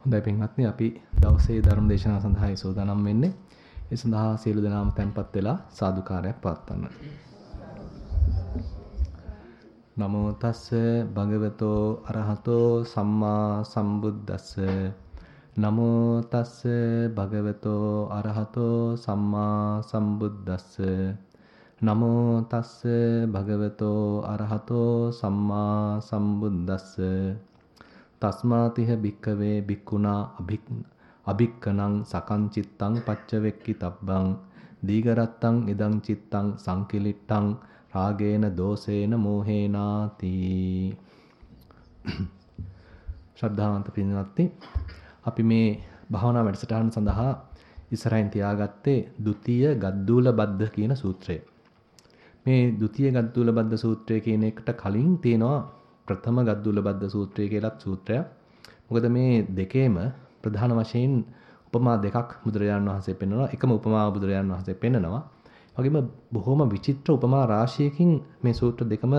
හොඳයි පින්වත්නි අපි දවසේ ධර්ම දේශනාව සඳහායි සූදානම් වෙන්නේ. ඒ සඳහා සියලු දෙනාම tempත් වෙලා සාදුකාරයක් පවත්වන්න. නමෝ තස්ස භගවතෝ අරහතෝ සම්මා සම්බුද්දස්ස නමෝ තස්ස භගවතෝ අරහතෝ සම්මා සම්බුද්දස්ස නමෝ තස්ස භගවතෝ අරහතෝ සම්මා සම්බුද්දස්ස තස්මාතිහ භික්කවේ භික්ඛුනා අභික්කනං සකං චිත්තං පච්චවෙක්කි තබ්බං දීගරත්තං ඉදං චිත්තං සංකිලිට්ඨං රාගේන දෝසේන මෝහේනාති ශ්‍රද්ධාවන්ත පින්වත්නි අපි මේ භාවනා වැඩසටහන සඳහා ඉස්සරහින් තියාගත්තේ ဒ ුතිය ගද්දූල බද්ද කියන සූත්‍රය. මේ ဒ ුතිය ගද්දූල බද්ද සූත්‍රය කියන එකට කලින් තියෙනවා ප්‍රථම ගද්දුලබද්ද සූත්‍රය කියලත් සූත්‍රයක්. මොකද මේ දෙකේම ප්‍රධාන වශයෙන් උපමා දෙකක් බුදුරජාණන් වහන්සේ පෙන්වනවා. එකම උපමාව බුදුරජාණන් වහන්සේ පෙන්වනවා. වගේම බොහොම විචිත්‍ර උපමා රාශියකින් මේ සූත්‍ර දෙකම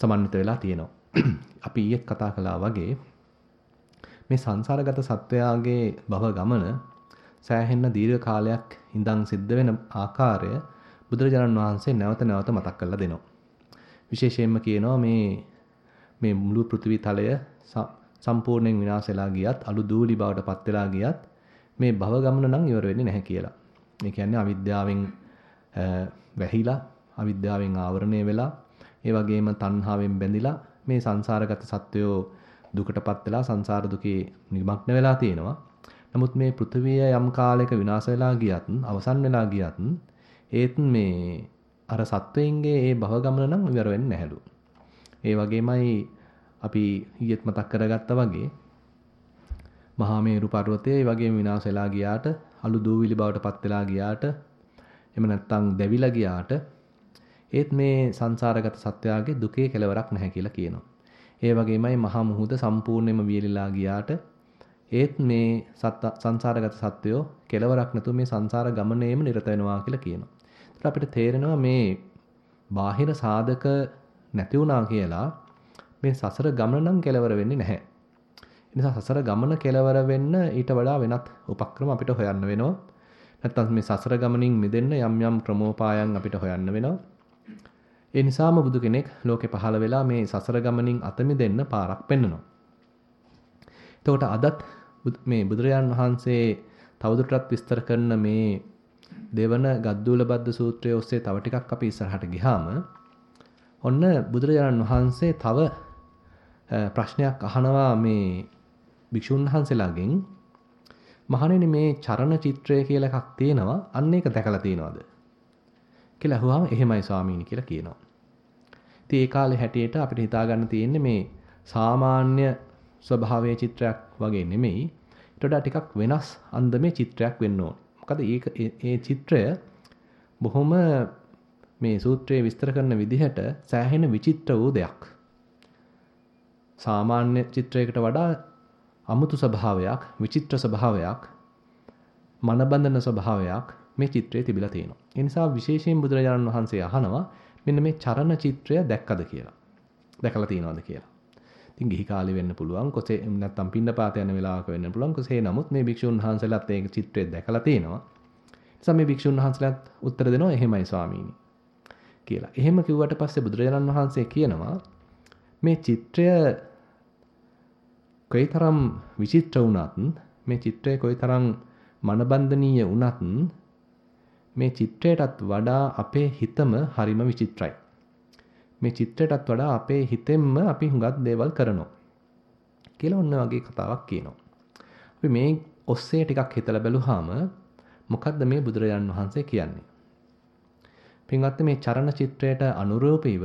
සමන්විත වෙලා තියෙනවා. අපි ඊයේ කතා කළා වගේ මේ සංසාරගත සත්වයාගේ භව ගමන සෑහෙන්න දීර්ඝ කාලයක් ඉඳන් සිද්ධ වෙන ආකාරය බුදුරජාණන් වහන්සේ නැවත නැවත මතක් කරලා දෙනවා. විශේෂයෙන්ම කියනවා මේ මේ මුළු පෘථිවි තලය සම්පූර්ණයෙන් විනාශ වෙලා ගියත් අලු දූලි බවට පත් වෙලා ගියත් මේ භව ගමන නම් ඉවර වෙන්නේ නැහැ කියලා. මේ කියන්නේ අවිද්‍යාවෙන් වැහිලා අවිද්‍යාවෙන් ආවරණය වෙලා ඒ වගේම තණ්හාවෙන් බැඳිලා මේ සංසාරගත සත්වයෝ දුකටපත් වෙලා සංසාර දුකේ නිමග්න වෙලා තියෙනවා. නමුත් මේ පෘථිවිය යම් කාලයක විනාශ වෙලා ගියත් අවසන් වෙලා ගියත් ඒත් මේ අර සත්වයින්ගේ ඒ භව ගමන නම් ඉවර වෙන්නේ නැහැලු. ඒ වගේමයි අපි ඊයේත් මතක් කරගත්තා වගේ මහා මේරු පර්වතය ඒ වගේම විනාශ වෙලා ගියාට අලු දූවිලි බවට පත් වෙලා ගියාට එහෙම නැත්නම් දැවිලා ගියාට ඒත් මේ සංසාරගත සත්‍යයේ දුකේ කෙලවරක් නැහැ කියලා කියනවා. ඒ වගේමයි මහා මුහුද සම්පූර්ණයෙන්ම වියලිලා ගියාට ඒත් මේ සංසාරගත සත්‍යෝ කෙලවරක් නැතුව මේ සංසාර ගමනේම නිරත වෙනවා කියලා කියනවා. ඒත් අපිට තේරෙනවා මේ බාහිර සාධක නැති වුණා කියලා මේ සසර ගමන නම් කෙලවර වෙන්නේ නැහැ. ඒ නිසා සසර ගමන කෙලවර වෙන්න ඊට වඩා වෙනත් උපක්‍රම අපිට හොයන්න වෙනවා. නැත්තම් මේ සසර ගමනින් මිදෙන්න යම් යම් ක්‍රමෝපායන් අපිට හොයන්න වෙනවා. ඒ නිසාම බුදු කෙනෙක් ලෝකේ පහළ වෙලා මේ සසර ගමනින් අත මිදෙන්න පාරක් පෙන්වනවා. එතකොට අදත් මේ බුදුරජාන් වහන්සේ තවදුරටත් විස්තර කරන මේ දෙවන ගද්දූල බද්ද සූත්‍රය ඔස්සේ තව ටිකක් අපි ඉස්සරහට ගියාම ඔන්න බුදුරජාණන් වහන්සේ තව ප්‍රශ්නයක් අහනවා මේ භික්ෂුන් වහන්සේලාගෙන් මහණෙනි මේ චරණ චිත්‍රය කියලා එකක් තියෙනවා අන්න ඒක දැකලා තියෙනවද කියලා අහුවාම එහෙමයි ස්වාමීනි කියලා කියනවා. ඉතින් ඒ කාලේ හැටියට අපිට හිතා ගන්න තියෙන්නේ මේ සාමාන්‍ය ස්වභාවයේ චිත්‍රයක් වගේ නෙමෙයි ඊට වඩා ටිකක් වෙනස් අන්දමේ චිත්‍රයක් වෙන්න ඕන. මොකද ඒ චිත්‍රය බොහොම මේ සූත්‍රයේ විස්තර කරන විදිහට සෑහෙන විචිත්‍ර වූ දෙයක්. සාමාන්‍ය චිත්‍රයකට වඩා අමුතු ස්වභාවයක්, විචිත්‍ර ස්වභාවයක්, මනබඳන ස්වභාවයක් මේ චිත්‍රයේ තිබිලා තියෙනවා. ඒ නිසා විශේෂයෙන් බුදුරජාණන් වහන්සේ අහනවා මෙන්න මේ චරණ චිත්‍රය දැක්කද කියලා. දැකලා තියෙනවද කියලා. ඉතින් ගිහි කාලේ වෙන්න පුළුවන් කොසේ නැත්තම් පින්නපාත යන වෙලාවක වෙන්න පුළුවන් කොසේ නමුත් මේ භික්ෂුන් වහන්සේලාත් ඒ චිත්‍රය දැකලා තියෙනවා. නිසා මේ භික්ෂුන් වහන්සේලාත් උත්තර දෙනවා එහෙමයි ස්වාමීනි. කියලා. එහෙම කිව්වට පස්සේ බුදුරජාණන් වහන්සේ කියනවා මේ චිත්‍රය කොයිතරම් විචිත්‍ර වුණත් මේ චිත්‍රය කොයිතරම් මනබන්ධනීය වුණත් මේ චිත්‍රයටත් වඩා අපේ හිතම හරිම විචිත්‍රයි. මේ චිත්‍රයටත් වඩා අපේ හිතෙන්ම අපි හුඟක් දේවල් කරනවා. කියලා ඔන්න වගේ කතාවක් කියනවා. අපි මේ ඔස්සේ ටිකක් හිතලා බැලුවාම මොකද්ද මේ බුදුරජාන් වහන්සේ කියන්නේ? පින්වත් මේ චරණ චිත්‍රයට අනුරූපීව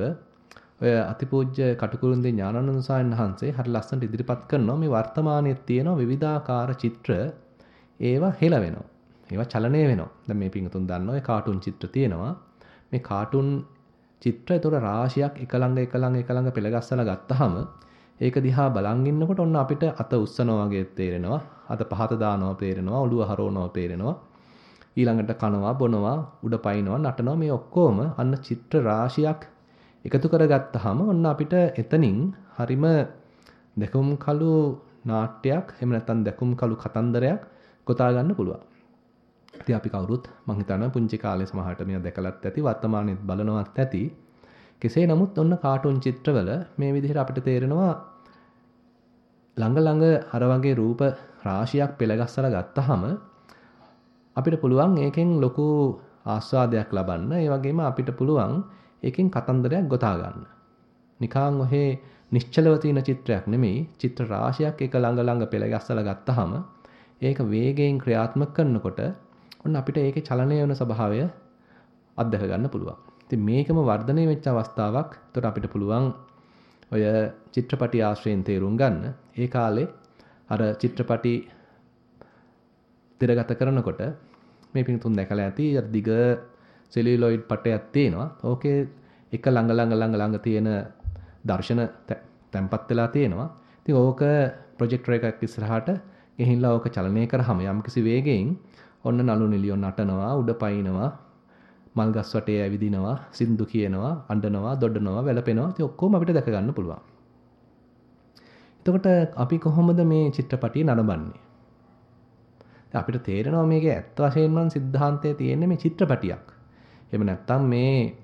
ඔය අතිපූජ්‍ය කටුකුරුන්දී ඥානানন্দ සාමණේර වහන්සේ හරි ලස්සනට ඉදිරිපත් කරනවා මේ වර්තමානයේ තියෙන විවිධාකාර චිත්‍ර ඒවා හෙළ වෙනවා. ඒවා චලනය වෙනවා. දැන් මේ පින්තුන් දන්නවා ඒ කාටුන් චිත්‍ර තියෙනවා. මේ කාටුන් චිත්‍ර ඒතොර රාශියක් එක ළඟ එක ළඟ එක ළඟ පෙළගස්සලා ගත්තාම ඒක දිහා බලන් ඉන්නකොට ඔන්න අපිට අත උස්සනවා වගේ තේරෙනවා අත පහත දානවා තේරෙනවා ඔළුව හරවනවා තේරෙනවා ඊළඟට කනවා බොනවා උඩ පයින්නවා නටනවා මේ ඔක්කොම අන්න චිත්‍ර රාශියක් එකතු කරගත්තාම ඔන්න අපිට එතනින් හරිම දෙකම් කළු නාට්‍යයක් එහෙම නැත්නම් දැකුම් කළු කතන්දරයක් ගොතා ගන්න පුළුවන්. ඉතින් අපි කවුරුත් මං හිතනවා පුංචි කාලේ සමහරට මේවා දැකලත් ඇති වර්තමානයේත් බලනවත් ඇති. කෙසේ නමුත් ඔන්න කාටුන් චිත්‍රවල මේ විදිහට අපිට තේරෙනවා ළඟ ළඟ අර වගේ රූප රාශියක් පෙළගස්සලා ගත්තාම අපිට පුළුවන් ඒකෙන් ලොකු ආස්වාදයක් ලබන්න. ඒ වගේම අපිට පුළුවන් ඒකෙන් කතන්දරයක් ගොතා ගන්න. නිකං ඔහේ නිශ්චලව තියෙන චිත්‍රයක් නෙමෙයි චිත්‍ර රාශියක් එක ළඟ ළඟ පෙළගස්සලා ගත්තාම ඒක වේගයෙන් ක්‍රියාත්මක කරනකොට ඔන්න අපිට ඒකේ චලනය වෙන ස්වභාවය අත්දක ගන්න පුළුවන්. ඉතින් මේකම වර්ධනය වෙච්ච අවස්ථාවක්. ඒතර අපිට පුළුවන් ඔය චිත්‍රපටි ආශ්‍රයෙන් තේරුම් ගන්න. ඒ කාලේ අර චිත්‍රපටි තිරගත කරනකොට මේ පිටුතුන් දැකලා ඇති අර දිග සෙලියුලොයිඩ් පටයක් තියෙනවා. ඕකේ එක ළඟ ළඟ ළඟ ළඟ තියෙන දර්ශන තැම්පත් වෙලා තියෙනවා. ඉතින් ඕක ප්‍රොජෙක්ටර් එකක් ඉස්සරහට ගෙහිලා ඕක චලනය කරාම යම්කිසි වේගයෙන් ඔන්න නළු නිලියෝ නටනවා, උඩ පයින්නවා, මල් ගස් වටේ ඇවිදිනවා, සින්දු කියනවා, අඬනවා, දොඩනවා, වැළපෙනවා. ඉතින් ඔක්කොම අපිට දැක ගන්න පුළුවන්. එතකොට අපි කොහොමද මේ චිත්‍රපටිය නරඹන්නේ? අපිට තේරෙනවා මේකේ ඇත්ත වශයෙන්ම සිද්ධාන්තයේ තියෙන්නේ මේ චිත්‍රපටියක්. එහෙම නැත්නම් මේ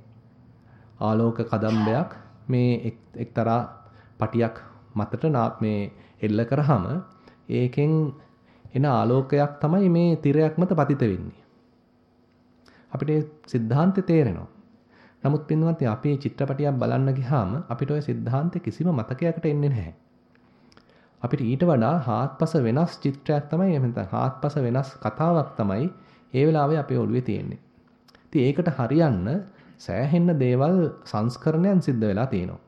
ආලෝක කදම්බයක් මේ එක්තරා පටියක් මතට මේ එල්ල කරාම ඒකෙන් එන ආලෝකයක් තමයි මේ තිරයක් මත පතිත වෙන්නේ. අපිට සිද්ධාන්තය තේරෙනවා. නමුත් පින්වත් අපි චිත්‍රපටියක් බලන්න ගියාම අපිට ওই සිද්ධාන්ත කිසිම මතකයකට එන්නේ නැහැ. අපිට ඊට වඩා හාත්පස වෙනස් චිත්‍රයක් තමයි එහෙම නැත්නම් හාත්පස වෙනස් කතාවක් තමයි ඒ වෙලාවේ අපේ ඔළුවේ තියෙන්නේ. ඉතින් ඒකට හරියන්න සෑහෙන්න දේවල් සංස්කරණයන් සිද්ධ වෙලා තියෙනවා.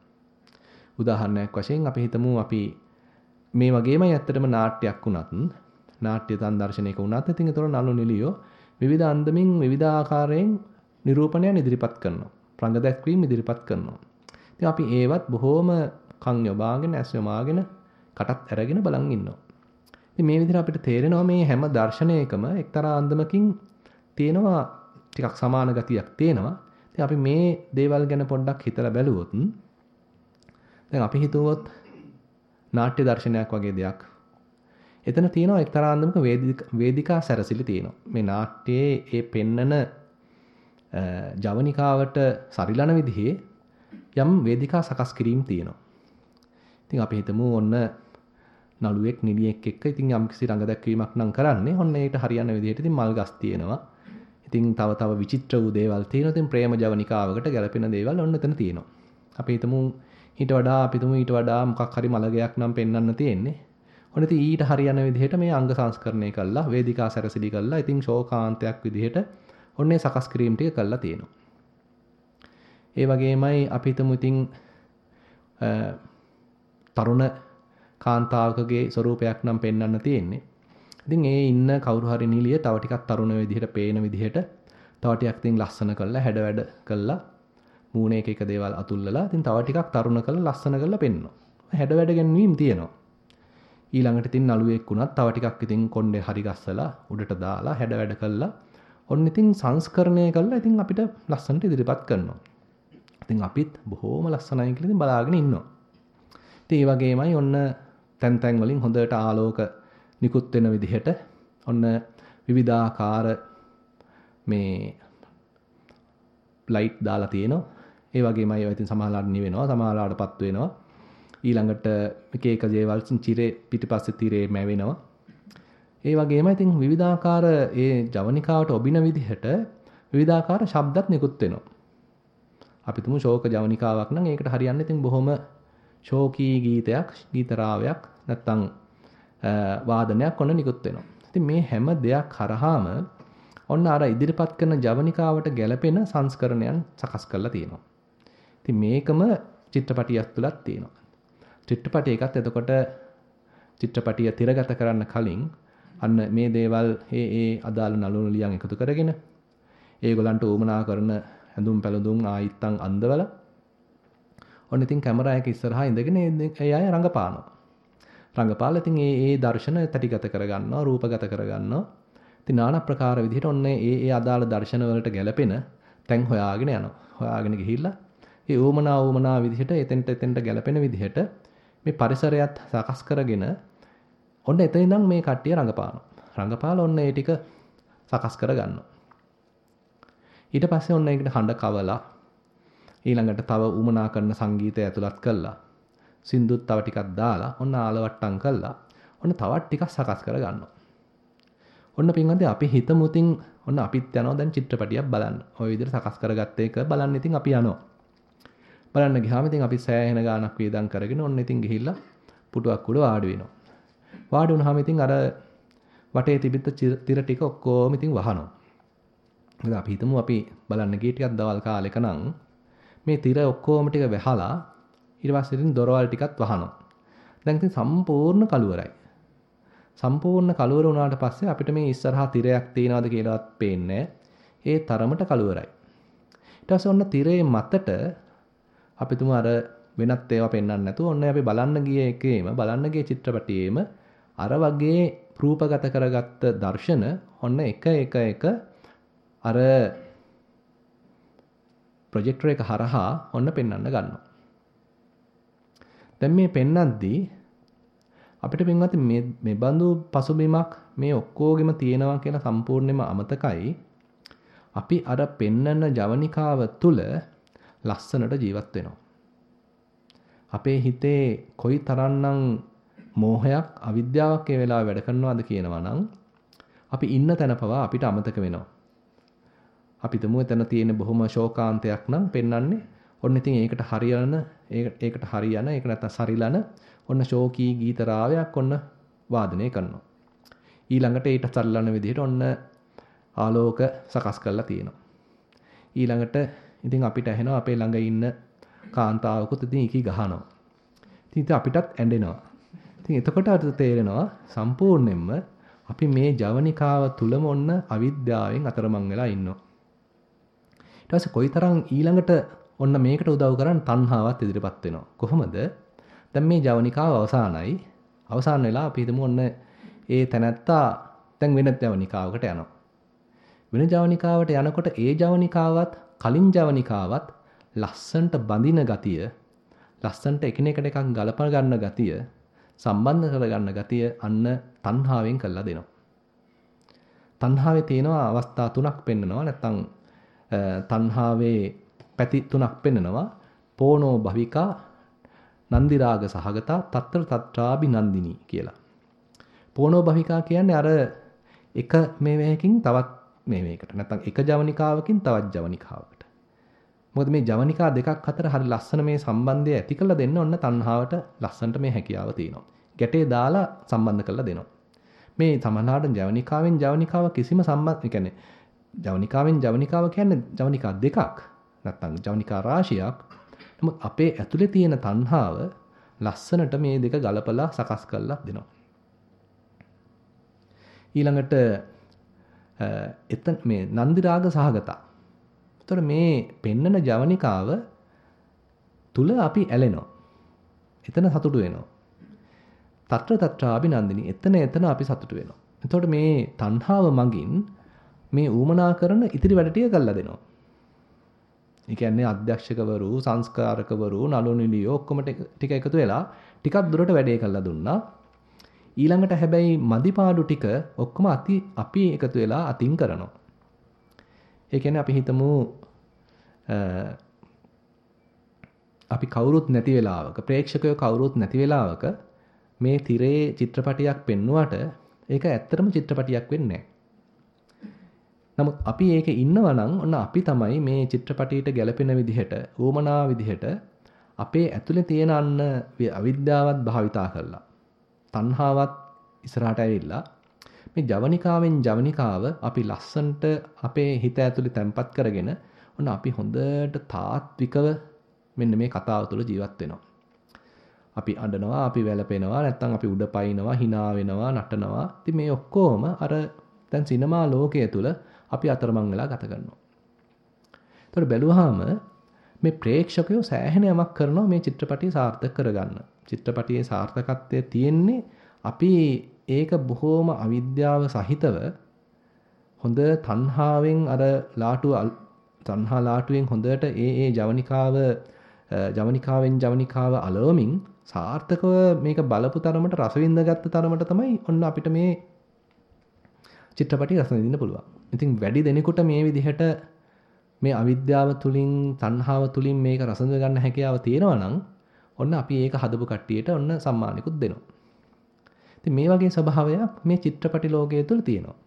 උදාහරණයක් වශයෙන් අපි හිතමු අපි මේ වගේමයි ඇත්තටම නාට්‍යයක් වුණත් නාට්‍ය සංදර්ශනයක වුණත් ඉතින් ඒතර නළු නිලියෝ විවිධ අන්දමින් විවිධ ආකාරයෙන් නිරූපණයන් ඉදිරිපත් කරනවා. ප්‍රංග දැක්වීම් ඉදිරිපත් කරනවා. ඉතින් අපි ඒවත් බොහොම කන් යොබාගෙන ඇස් යොමාගෙන කටත් අරගෙන බලන් ඉන්නවා. ඉතින් මේ විදිහට අපිට තේරෙනවා මේ හැම දර්ශනයකම එක්තරා අන්දමකින් තියෙනවා ටිකක් සමාන ගතියක් තියෙනවා. ඉතින් අපි මේ දේවල් ගැන පොඩ්ඩක් හිතලා බැලුවොත් දැන් අපි හිතුවොත් නාට්‍ය දර්ශනයක් වගේ දෙයක්. එතන තියෙනවා එක්තරා අන්දමක වේදිකා සැරසිලි තියෙනවා. මේ නාට්‍යයේ ඒ පෙන්නන ජවනිකාවට සරිලන විදිහේ යම් වේදිකා සකස් කිරීම තියෙනවා. ඉතින් අපි හිතමු ඔන්න නළුවෙක් නිලියෙක් එක්ක ඉතින් යම්කිසි රඟ දැක්වීමක් නම් කරන්නේ. ඔන්න ඒකට හරියන විදිහට ඉතින් මල් ගස් තියෙනවා. ඉතින් තව තව විචිත්‍ර වූ දේවල් තියෙනවා. ඉතින් ප්‍රේම ජවනිකාවකට ගැලපෙන දේවල් ඔන්න එතන තියෙනවා. අපි හිතමු ඊට වඩා අපි හිතමු ඊට වඩා මොකක් හරි මලගයක් නම් පෙන්වන්න තියෙන්නේ. ඔන්න ඉතින් ඊට හරියන විදිහට මේ අංග සංස්කරණය කළා, වේදිකා සැරසිලි කළා. ඉතින් ශෝකාන්තයක් විදිහට ඔන්නේ සකස් කිරීම ටික කළා තියෙනවා. ඒ වගේමයි අපි හිතමු ඉතින් තරුණ කාන්තාවකගේ ස්වරූපයක් නම් පෙන්වන්න තියෙන්නේ. ඉතින් ඒ ඉන්න කවුරු හරි නිලිය තව ටිකක් තරුණ විදිහට පේන විදිහට තව ටිකක් ඉතින් ලස්සන කරලා හැඩ වැඩ කරලා මූණේ එක එක දේවල් අතුල්ලලා ඉතින් තව ටිකක් තරුණ කරලා ලස්සන කරලා පෙන්වනවා. හැඩ වැඩ ගැනීම තියෙනවා. ඊළඟට ඉතින් නළුවෙක් වුණත් තව ටිකක් ඉතින් කොණ්ඩේ හරි ගස්සලා උඩට දාලා හැඩ වැඩ කරලා ඔන්න ඉතින් සංස්කරණය කරලා ඉතින් අපිට ලස්සනට ඉදිරිපත් කරනවා. ඉතින් අපිත් බොහොම ලස්සනයි කියලා ඉතින් බලාගෙන ඉන්නවා. ඉතින් ඒ වගේමයි ඔන්න තැන් තැන් වලින් හොඳට ආලෝක නිකුත් වෙන විදිහට ඔන්න විවිධාකාර මේ ලයිට් දාලා තියෙනවා. ඒ වගේමයි ඒවා ඉතින් සමහරලාට නිවෙනවා, සමහරලාටපත් වෙනවා. ඊළඟට එක එක දේවල් චිරේ පිටිපස්සේ තිරේ මැවෙනවා. ඒ වගේම ඉතින් විවිධාකාර ඒ ජවනිකාවට ඔබින විදිහට විවිධාකාර ශබ්දත් නිකුත් වෙනවා. අපි තුමු ශෝක ජවනිකාවක් නම් ඒකට හරියන්නේ ඉතින් බොහොම ශෝකී ගීතයක්, ගීතරාවයක් නැත්තම් වාදනයක් ඔන්න නිකුත් වෙනවා. ඉතින් මේ හැම දෙයක් කරාම ඔන්න අර ඉදිරිපත් කරන ජවනිකාවට ගැළපෙන සංස්කරණයන් සකස් කරලා තියෙනවා. ඉතින් මේකම චිත්‍රපටියක් තුලත් තියෙනවා. චිත්‍රපටයකත් එතකොට චිත්‍රපටිය තිරගත කරන්න කලින් අන්න මේ දේවල් ඒ ඒ අදාළ නළුණු ලියන් එකතු කරගෙන ඒගොල්ලන්ට උවමනා කරන ඇඳුම් පැළඳුම් ආයිත්තම් අන්දවලා ඔන්න ඉතින් කැමරා එක ඉස්සරහා ඉඳගෙන ඒ අය රඟපානවා. රඟපාලා ඉතින් ඒ ඒ දර්ශන තටිගත කරගන්නවා, රූපගත කරගන්නවා. ඉතින් নানা ප්‍රකාර විදිහට ඔන්න ඒ ඒ අදාළ දර්ශන වලට ගැලපෙන තැන් හොයාගෙන යනවා. හොයාගෙන ගිහිල්ලා ඒ ඕමනා ඕමනා විදිහට එතෙන්ට එතෙන්ට ගැලපෙන විදිහට මේ පරිසරයත් සකස් කරගෙන ඔන්න එතන ඉඳන් මේ කට්ටිය රඟපානවා. රඟපාලා ඔන්න ඒ ටික සකස් කරගන්නවා. ඊට පස්සේ ඔන්න ඒකට හඬ කවලා ඊළඟට තව උමනා කරන සංගීතය ඇතුළත් කළා. සින්දුත් තව ටිකක් දාලා ඔන්න ආලවට්ටම් කළා. ඔන්න තවත් ටිකක් සකස් කරගන්නවා. ඔන්න පින්වන්දේ අපි හිතමුතින් ඔන්න අපිත් යනවා දැන් චිත්‍රපටියක් බලන්න. ওই විදිහට සකස් කරගත්ත එක බලන්න ඉතින් අපි යනවා. බලන්න ගියාම ඉතින් අපි සෑහෙන ගාණක් වේදම් කරගෙන ඔන්න ඉතින් ගිහිල්ලා පුටුවක් උඩ වාඩි වෙනවා. වාඩි වුණාම ඉතින් අර වටේ තිබිච්ච තිර ටික ඔක්කොම ඉතින් වහනවා. මොකද අපි හිතමු අපි බලන්න ගිය ටිකක් දවල් කාලෙක නම් මේ තිර ඔක්කොම ටික වැහලා ඊට පස්සේ ඉතින් දොරවල් ටිකත් වහනවා. දැන් ඉතින් සම්පූර්ණ කළුවරයි. සම්පූර්ණ කළුවර වුණාට පස්සේ අපිට මේ ඉස්සරහා තිරයක් තියනවද කියලාවත් පේන්නේ ඒ තරමට කළුවරයි. ඊට පස්සේ ඔන්න තිරේ මතට අපි තුමු අර වෙනත් ඒවා පෙන්වන්න නැතුව ඔන්න අපි බලන්න ගිය එකේම බලන්න ගිය චිත්‍රපටියේම අර වගේ රූපගත කරගත්ත දර්ශන ඔන්න එක එක එක අර ප්‍රොජෙක්ටර් එක හරහා ඔන්න පෙන්වන්න ගන්නවා. දැන් මේ පෙන්වද්දී අපිට පින්වත් මේ මේ බඳු පසුබිමක් මේ ඔක්කොගෙම තියෙනවා කියලා සම්පූර්ණයෙන්ම අමතකයි. අපි අර පෙන්නන ජවනිකාව තුල ලස්සනට ජීවත් වෙනවා. අපේ හිතේ කොයි තරම්නම් මෝහයක් අවිද්‍යාවක් ඒ වෙලාවේ වැඩ කරනවද කියනවා නම් අපි ඉන්න තැන පවා අපිට අමතක වෙනවා. අපි තුමු එතන තියෙන බොහොම ශෝකාන්තයක් නම් පෙන්වන්නේ ඔන්න ඉතින් ඒකට හරියන ඒකට හරියන ඒක නැත්තම් සරිලන ඔන්න ශෝකී ගීත රාවයක් ඔන්න වාදනය කරනවා. ඊළඟට ඊට සරිලන විදිහට ඔන්න ආලෝක සකස් කරලා තියෙනවා. ඊළඟට ඉතින් අපිට ඇහෙනවා අපේ ළඟ ඉන්න කාන්තාවකුත් ඉතින් ඉකි ගහනවා. ඉතින් අපිටත් ඇඬෙනවා. ඉතින් එතකොට අර තේරෙනවා සම්පූර්ණයෙන්ම අපි මේ ජවනිකාව තුලම ඔන්න අවිද්‍යාවෙන් අතරමං වෙලා ඉන්නවා. ඊට පස්සේ කොයිතරම් ඊළඟට ඔන්න මේකට උදව් කරන් තණ්හාවත් ඉදිරිපත් වෙනවා. කොහොමද? දැන් මේ ජවනිකාව අවසానයි. අවසాన වෙලා අපි හිතමු ඔන්න ඒ තැනැත්තා දැන් වෙන ජවනිකාවකට යනවා. වෙන ජවනිකාවට යනකොට ඒ ජවනිකාවත් කලින් ජවනිකාවත් ලස්සන්ට බඳින ගතිය ලස්සන්ට එකිනෙකට එකක් ගලප ගන්න ගතිය සම්බන්ධ කරගන්න ගතිය අන්න තණ්හාවෙන් කළා දෙනවා. තණ්හාවේ තියෙනවා අවස්ථා තුනක් පෙන්නනවා නැත්නම් තණ්හාවේ පැති තුනක් පෙන්නනවා පෝනෝ භවිකා නන්දි රාග සහගතා తත්‍ර తත්‍රාබි නන්දිනී කියලා. පෝනෝ භවිකා කියන්නේ අර එක මේවැයකින් තවත් මේවයකට නැත්නම් එක ජවනිකාවකින් තවත් ජවනිකාවකට. මොකද මේ ජවනිකා දෙකක් අතර හරි ලස්සන මේ සම්බන්ධය ඇති කරලා දෙන්න ඔන්න තණ්හාවට ලස්සනට මේ හැකියාව තියෙනවා. ගැටේ දාලා සම්බන්ධ කරලා දෙනවා. මේ සමහරවිට ජවනිකාවෙන් ජවනිකාව කිසිම සම්බන්ධ කියන්නේ ජවනිකාවෙන් ජවනිකාව කියන්නේ ජවනිකා දෙකක්. නැත්නම් ජවනිකා රාශියක්. නමුත් අපේ ඇතුලේ තියෙන තණ්හාව ලස්සනට මේ දෙක ගලපලා සකස් කරලා දෙනවා. ඊළඟට එතන මේ නන්දි රාග සහගතා. ඒතර මේ පෙන්නන ජවනිකාව තුල අපි ඇලෙනවා. එතන සතුටු වෙනවා. తත්‍ර తත්‍රාපි නන්දිනි. එතන එතන අපි සතුටු වෙනවා. එතකොට මේ තණ්හාව මගින් මේ ඌමනා කරන ඉතිරි වැඩ ටික කරලා දෙනවා. ඒ කියන්නේ අධ්‍යක්ෂකවරු, සංස්කාරකවරු, නළු නිළියෝ ඔක්කොම ටික එකතු වෙලා ටිකක් දුරට වැඩේ කරලා දුන්නා. ඊළඟට හැබැයි මදිපාඩු ටික ඔක්කොම අති අපි එකතු වෙලා අතින් කරනවා. ඒ කියන්නේ අපි හිතමු අපි කවුරුත් නැති වෙලාවක ප්‍රේක්ෂකයෝ කවුරුත් නැති වෙලාවක මේ තිරේ චිත්‍රපටියක් පෙන්නුවට ඒක ඇත්තටම චිත්‍රපටියක් වෙන්නේ නැහැ. නමුත් අපි ඒකේ ඉන්නවා නම් ඔන්න අපි තමයි මේ චිත්‍රපටියට ගැලපෙන විදිහට, ඌමනා විදිහට අපේ ඇතුලේ තියෙන අන්න අවිද්‍යාවත් භාවිතා කරලා, තණ්හාවත් ඉස්සරහට ඇවිල්ලා මේ ජවනිකාවෙන් ජවනිකාව අපි ලස්සන්ට අපේ හිත ඇතුලේ තැම්පත් කරගෙන ඔන්න අපි හොඳට තාත්විකව මෙන්න මේ කතාව තුළ ජීවත් වෙනවා. අපි අඬනවා, අපි වැළපෙනවා, නැත්නම් අපි උඩ පයින්නවා, hina වෙනවා, නටනවා. ඉතින් මේ ඔක්කොම අර දැන් සිනමා ලෝකයේ තුල අපි අතරමං වෙලා ගත කරනවා. ඒතකොට බැලුවාම මේ ප්‍රේක්ෂකයෝ සෑහෙන යමක් කරනවා මේ චිත්‍රපටිය සාර්ථක කරගන්න. චිත්‍රපටියේ සාර්ථකත්වය තියෙන්නේ අපි ඒක බොහෝම අවිද්‍යාව සහිතව හොඳ තණ්හාවෙන් අර ලාටුව තණ්හා ලාටුවෙන් හොඳට ඒ ඒ ජවනිකාව ජවනිකාවෙන් ජවනිකාව අලවමින් සාර්ථකව මේක බලපු තරමට රස විඳගත්තු තරමට තමයි ඔන්න අපිට මේ චිත්‍රපටි රස විඳින්න පුළුවන්. ඉතින් වැඩි දෙනෙකුට මේ විදිහට මේ අවිද්‍යාව තුලින් තණ්හාව තුලින් මේක රස ගන්න හැකියාව තියෙනවා නම් ඔන්න අපි ඒක හදපු කට්ටියට ඔන්න සම්මානිකුත් දෙනවා. ඉතින් මේ වගේ ස්වභාවයක් මේ චිත්‍රපටි ලෝකයේ තුල තියෙනවා.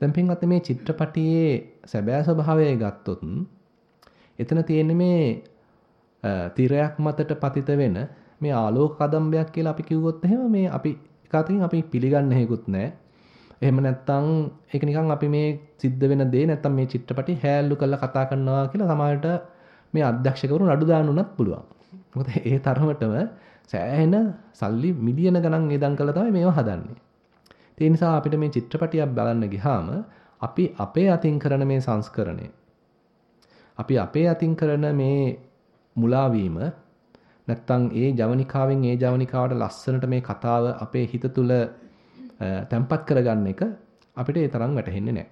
දැන් පින්වත් මේ චිත්‍රපටියේ සැබෑ ස්වභාවය ගත්තොත් එතන තියෙන්නේ මේ තිරයක් මතට පතිත වෙන මේ ආලෝක කදම්බයක් කියලා අපි කිව්වොත් එහෙම මේ අපි එකතකින් අපි පිළිගන්න හේකුත් නැහැ. එහෙම නැත්නම් ඒක නිකන් අපි මේ සිද්ධ වෙන දේ නැත්නම් මේ චිත්‍රපටි හැල්ලු කරලා කතා කරනවා කියලා සමහරට මේ අධ්‍යක්ෂකවරු නඩු දාන්න උනත් පුළුවන්. මොකද ඒ තරමටම සෑහෙන සල්ලි මිලියන ගණන් ඉදන් කළා තමයි මේවා හදන්නේ. ඒ නිසා අපිට මේ චිත්‍රපටියක් බලන්න ගියාම අපි අපේ අතින් කරන මේ සංස්කරණය අපි අපේ අතින් කරන මේ මුලාවීම නැත්තම් ඒ ජවනිකාවෙන් ඒ ජවනිකාවට ලස්සනට මේ කතාව අපේ හිත තුළ තැම්පත් කරගන්න එක අපිට ඒ තරම් වැටහෙන්නේ නැහැ.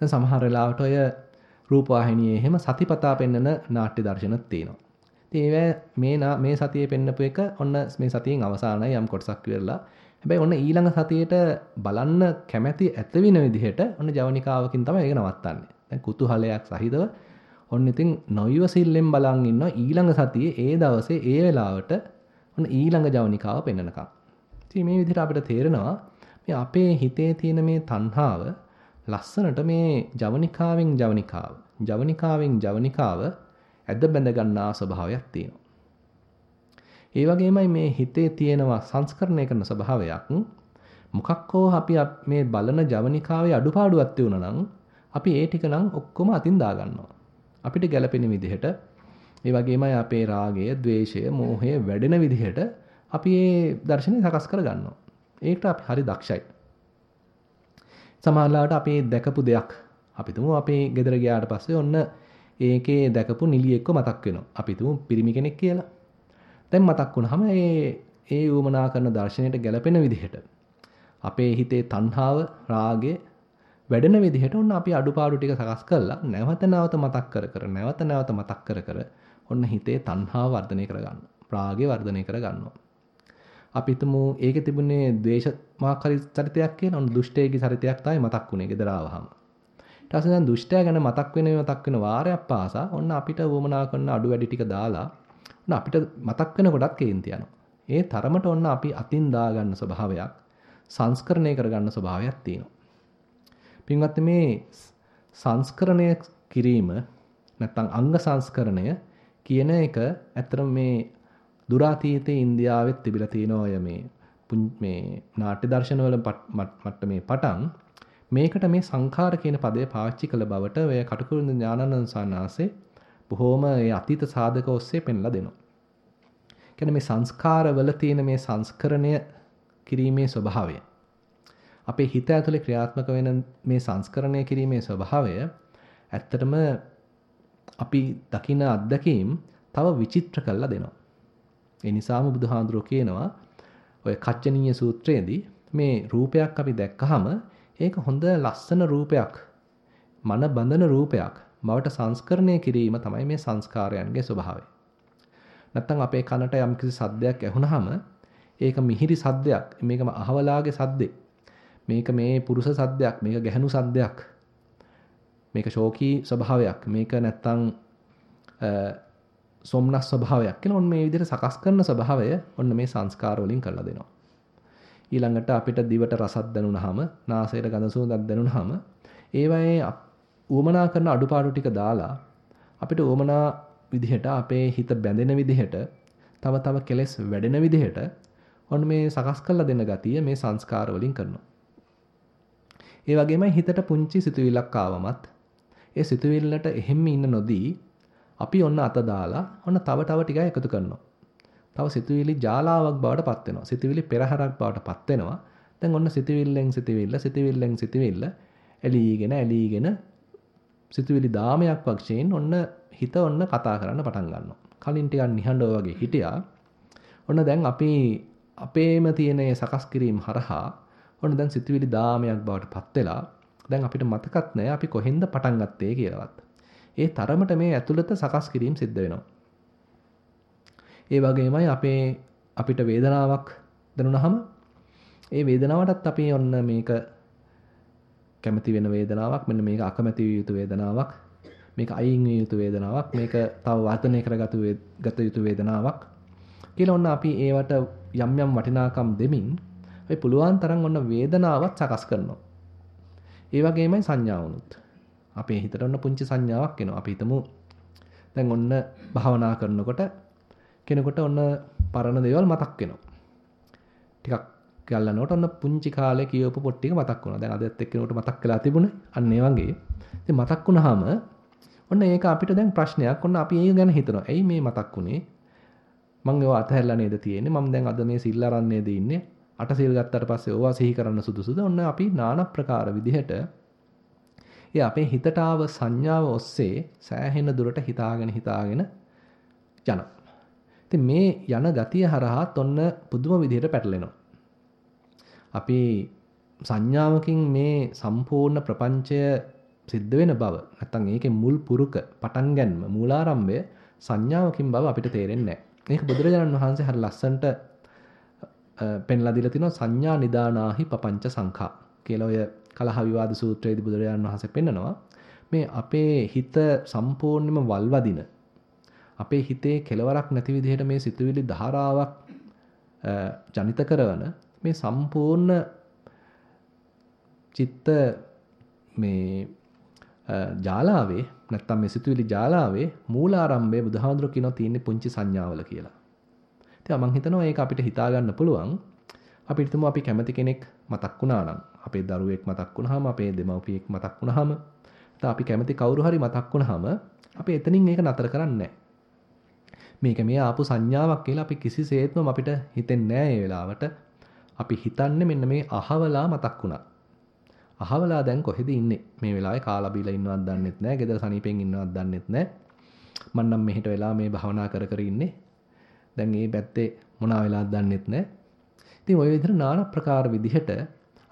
දැන් සමහර වෙලාවට ඔය රූපවාහිනියේ එහෙම සතිපතා පෙන්වන නාට්‍ය දර්ශනත් තියෙනවා. ඉතින් මේ මේ සතියේ පෙන්නපු එක ඔන්න මේ සතියෙන් අවසానයි යම් කොටසක් ඉවරලා. හැබැයි ඔන්න ඊළඟ සතියේට බලන්න කැමැති ඇත වෙන විදිහට ඔන්න ජවනිකාවකින් තමයි ඒක නවත්තන්නේ. දැන් කුතුහලයක් සහිතව ඔන්න ඉතින් නොයවසිල්ලෙන් බලන් ඉන්නවා ඊළඟ සතියේ ඒ දවසේ ඒ වෙලාවට ඔන්න ඊළඟ ජවනිකාව පෙන්නනකම්. ඉතින් මේ විදිහට අපිට තේරෙනවා මේ අපේ හිතේ තියෙන මේ තණ්හාව ලස්සනට මේ ජවනිකාවෙන් ජවනිකාව ජවනිකාවෙන් ජවනිකාව ඇද බැඳ ගන්නා ස්වභාවයක් තියෙනවා. ඒ වගේමයි මේ හිතේ තියෙනවා සංස්කරණය කරන ස්වභාවයක් මොකක් හෝ අපි මේ බලන ජවනිකාවේ අඩුපාඩුවක් තියුණා නම් අපි ඒ ටික නම් ඔක්කොම අතින් දා ගන්නවා. අපිට ගැළපෙන විදිහට ඒ වගේමයි අපේ රාගය, ద్వේෂය, මෝහය වැඩෙන විදිහට අපි මේ දර්ශනය සකස් කර ගන්නවා. ඒකට අපි හරි දක්ෂයි. සමහරවිට අපි දැකපු දෙයක් අපි තුමු අපේ ගෙදර ගියාට පස්සේ ඔන්න ඒකේ දැකපු නිලියෙක්ව මතක් වෙනවා. අපි තුමු පිරිමි කෙනෙක් කියලා. දැන් මතක් වුණාම ඒ ඒ ඌමනා කරන දර්ශනයට ගැළපෙන විදිහට අපේ හිතේ තණ්හාව, රාගය වැඩෙන විදිහට ඔන්න අපි අඩුපාඩු ටික සකස් කරලා නැවත නැවත මතක් කර කර නැවත නැවත මතක් කර කර ඔන්න හිතේ තණ්හාව වර්ධනය කර ගන්නවා. රාගය වර්ධනය කර ගන්නවා. අපි හිතමු ඒකේ තිබුණේ ද්වේෂ මාකරි චරිතයක් කියලා. ඔන්න දුෂ්ටයෙක්ගේ චරිතයක් තමයි මතක් වුණේ ගෙදර ආවහම. ඊට පස්සේ දැන් දුෂ්ටයා ගැන මතක් වෙන මතක් වෙන වාරයක් පාසා ඔන්න අපිට වමනා කරන අඩු වැඩි ටික දාලා ඔන්න අපිට මතක් වෙනකොටත් කේන්ති යනවා. ඒ තරමට ඔන්න අපි අතින් දා ගන්න ස්වභාවයක් සංස්කරණය කරගන්න ස්වභාවයක් තියෙනවා. පින්වත් මේ සංස්කරණය කිරීම නැත්නම් අංග සංස්කරණය කියන එක ඇත්තටම මේ දුරාතීතයේ ඉන්දියාවෙත් තිබිලා තියෙන ඔය මේ මේ නාට්‍ය දර්ශනවල මට්ට මේ පටන් මේකට මේ සංඛාර කියන පදය පාවිච්චි කළ බවට ඔය කටුකුරුඳ ඥානানন্দ සානාසේ බොහෝම ඒ අතීත සාධක ඔස්සේ පෙන්ලා දෙනවා. කියන්නේ මේ සංස්කාරවල තියෙන මේ සංස්කරණය කිරීමේ ස්වභාවය අපේ හිත ඇතුලේ ක්‍රියාත්මක වෙන මේ සංස්කරණය කිරීමේ ස්වභාවය ඇත්තටම අපි දකින අත්දැකීම් තව විචිත්‍ර කරලා දෙනවා. ඒ නිසාම බුදුහාඳුරෝ කියනවා ඔය කච්චනීය සූත්‍රයේදී මේ රූපයක් අපි දැක්කහම ඒක හොඳ ලස්සන රූපයක් මන බඳන රූපයක් බවට සංස්කරණය කිරීම තමයි මේ සංස්කාරයන්ගේ ස්වභාවය. නැත්තම් අපේ කනට යම්කිසි සද්දයක් ඇහුනහම ඒක මිහිරි සද්දයක් මේකම අහවලාගේ සද්දේ. මේක මේ පුරුෂ සද්දයක් මේක ගැහණු සද්දයක්. මේක ශෝකී ස්වභාවයක්. මේක නැත්තම් සොම්නස් ස්වභාවයක් කියලා ඔන්න මේ විදිහට සකස් කරන ස්වභාවය ඔන්න මේ සංස්කාර වලින් කරලා දෙනවා. ඊළඟට අපිට දිවට රසක් දැනුණාම, නාසයට ගඳ සුවඳක් දැනුණාම, ඒවයේ උවමනා කරන අඩුපාඩු ටික දාලා අපිට උවමනා විදිහට අපේ හිත බැඳෙන විදිහට තව තව කෙලෙස් වැඩෙන විදිහට ඔන්න මේ සකස් කරලා දෙන ගතිය මේ සංස්කාර වලින් කරනවා. ඒ වගේමයි හිතට පුංචි සිතුවිල්ලක් ආවමත් ඒ සිතුවිල්ලට එහෙම්ම ඉන්න නොදී අපි ඔන්න අත දාලා ඔන්න තව තව ටිකක් එකතු කරනවා. තව සිතුවිලි ජාලාවක් බවට පත් වෙනවා. සිතුවිලි පෙරහරක් බවට පත් වෙනවා. දැන් ඔන්න සිතුවිල්ලෙන් සිතුවිල්ල සිතුවිල්ලෙන් සිතුවිල්ල ඇලීගෙන ඇලීගෙන සිතුවිලි දාමයක් වශයෙන් ඔන්න හිත ඔන්න කතා කරන්න පටන් ගන්නවා. කලින් ටිකක් නිහඬව වගේ හිටියා. ඔන්න දැන් අපි අපේම තියෙන සකස් කිරීම හරහා ඔන්න දැන් සිතුවිලි දාමයක් බවට පත් වෙලා දැන් අපිට මතකත් නැහැ අපි කොහෙන්ද පටන් ගත්තේ කියලාවත්. ඒ තරමට මේ ඇතුළත සකස් කිරීම සිද්ධ වෙනවා. ඒ වගේමයි අපේ අපිට වේදනාවක් දැනුණාම ඒ වේදනාවටත් අපි ඔන්න මේක කැමති වෙන වේදනාවක් මෙන්න මේක අකමැති විය යුතු වේදනාවක් මේක අයින් විය යුතු වේදනාවක් මේක තව වර්ධනය කරගත ගත යුතු වේදනාවක් කියලා ඔන්න අපි ඒවට යම් යම් වටිනාකම් දෙමින් අපි පුළුවන් තරම් ඔන්න වේදනාවත් සකස් කරනවා. ඒ වගේමයි සංඥාවනුත්. අපේ හිතට ඔන්න පුංචි සංඥාවක් එනවා. අපි හිතමු දැන් ඔන්න භාවනා කරනකොට කෙනෙකුට ඔන්න පරණ දේවල් මතක් වෙනවා. ටිකක් ගල්ලනකොට ඔන්න පුංචි කාලේ කියවපු පොත් ටික මතක් වුණා. දැන් අදත් එක්කෙනෙකුට මතක් වෙලා තිබුණේ. අන්න ඒ වගේ. ඉතින් මතක් වුණාම ඔන්න ඒක අපිට දැන් ප්‍රශ්නයක්. ඔන්න අපි ඒක ගැන හිතනවා. ඇයි මේ මතක් වුනේ? මං ඒවා අතහැරලා නේද තියෙන්නේ? මම දැන් අද මේ සිල් අරන් නේද ඉන්නේ? අට සිල් ගත්තට පස්සේ ඕවා සිහි කරන්න සුදුසුද? ඔන්න අපි নানা ප්‍රකාර විදිහට ඒ අපේ හිතට ආව සංඥාව ඔස්සේ සෑහෙන දුරට හිතාගෙන හිතාගෙන යනවා. ඉතින් මේ යන ගතිය හරහාත් ඔන්න පුදුම විදිහට පැටලෙනවා. අපි සංඥාවකින් මේ සම්පූර්ණ ප්‍රපංචය සිද්ධ වෙන බව නැත්තම් ඒකේ මුල් පුරුක පටන් ගැනීම මූලාරම්භය සංඥාවකින් බව අපිට තේරෙන්නේ නැහැ. මේක බුදුරජාණන් වහන්සේ හරි ලස්සනට පෙන්ලා දීලා තිනවා සංඥා නිදානාහි පపంచ සංඛා කියලා ඔය කලහ විවාද සූත්‍රයේදී බුදුරජාණන් වහන්සේ පෙන්නනවා මේ අපේ හිත සම්පූර්ණයෙන්ම වල්වදින අපේ හිතේ කෙලවරක් නැති විදිහට මේ සිතුවිලි ධාරාවක් ජනිත කරන මේ සම්පූර්ණ චිත්ත මේ ජාලාවේ නැත්තම් මේ සිතුවිලි ජාලාවේ මූලාරම්භය බුදුහාඳුර කියනවා තියෙන්නේ පුංචි සංඥාවල කියලා. ඉතින් මම හිතනවා ඒක අපිට හිතා ගන්න පුළුවන්. අපි හිතමු අපි කැමති කෙනෙක් මතක් වුණා නම් අපේ දරුවෙක් මතක් වුණාම අපේ දෙමව්පියෙක් මතක් වුණාම අපි කැමති කවුරු හරි මතක් වුණාම අපි එතනින් ඒක නතර කරන්නේ මේක මේ ආපු සංඥාවක් කියලා අපි කිසිසේත්ම අපිට හිතෙන්නේ නැහැ ඒ වෙලාවට. අපි හිතන්නේ මෙන්න මේ අහවලා මතක් වුණා. අහවලා දැන් කොහෙද ඉන්නේ? මේ වෙලාවේ කාලා බීලා ඉන්නවත් දන්නෙත් නැහැ. ගෙදර සනීපෙන් ඉන්නවත් දන්නෙත් නැහැ. මං නම් මෙහෙට වෙලා මේ භවනා කර කර ඉන්නේ. දැන් මේ පැත්තේ මොනවා වෙලාද දන්නෙත් නැහැ. ඉතින් ওই විදිහට নানা ප්‍රකාර විදිහට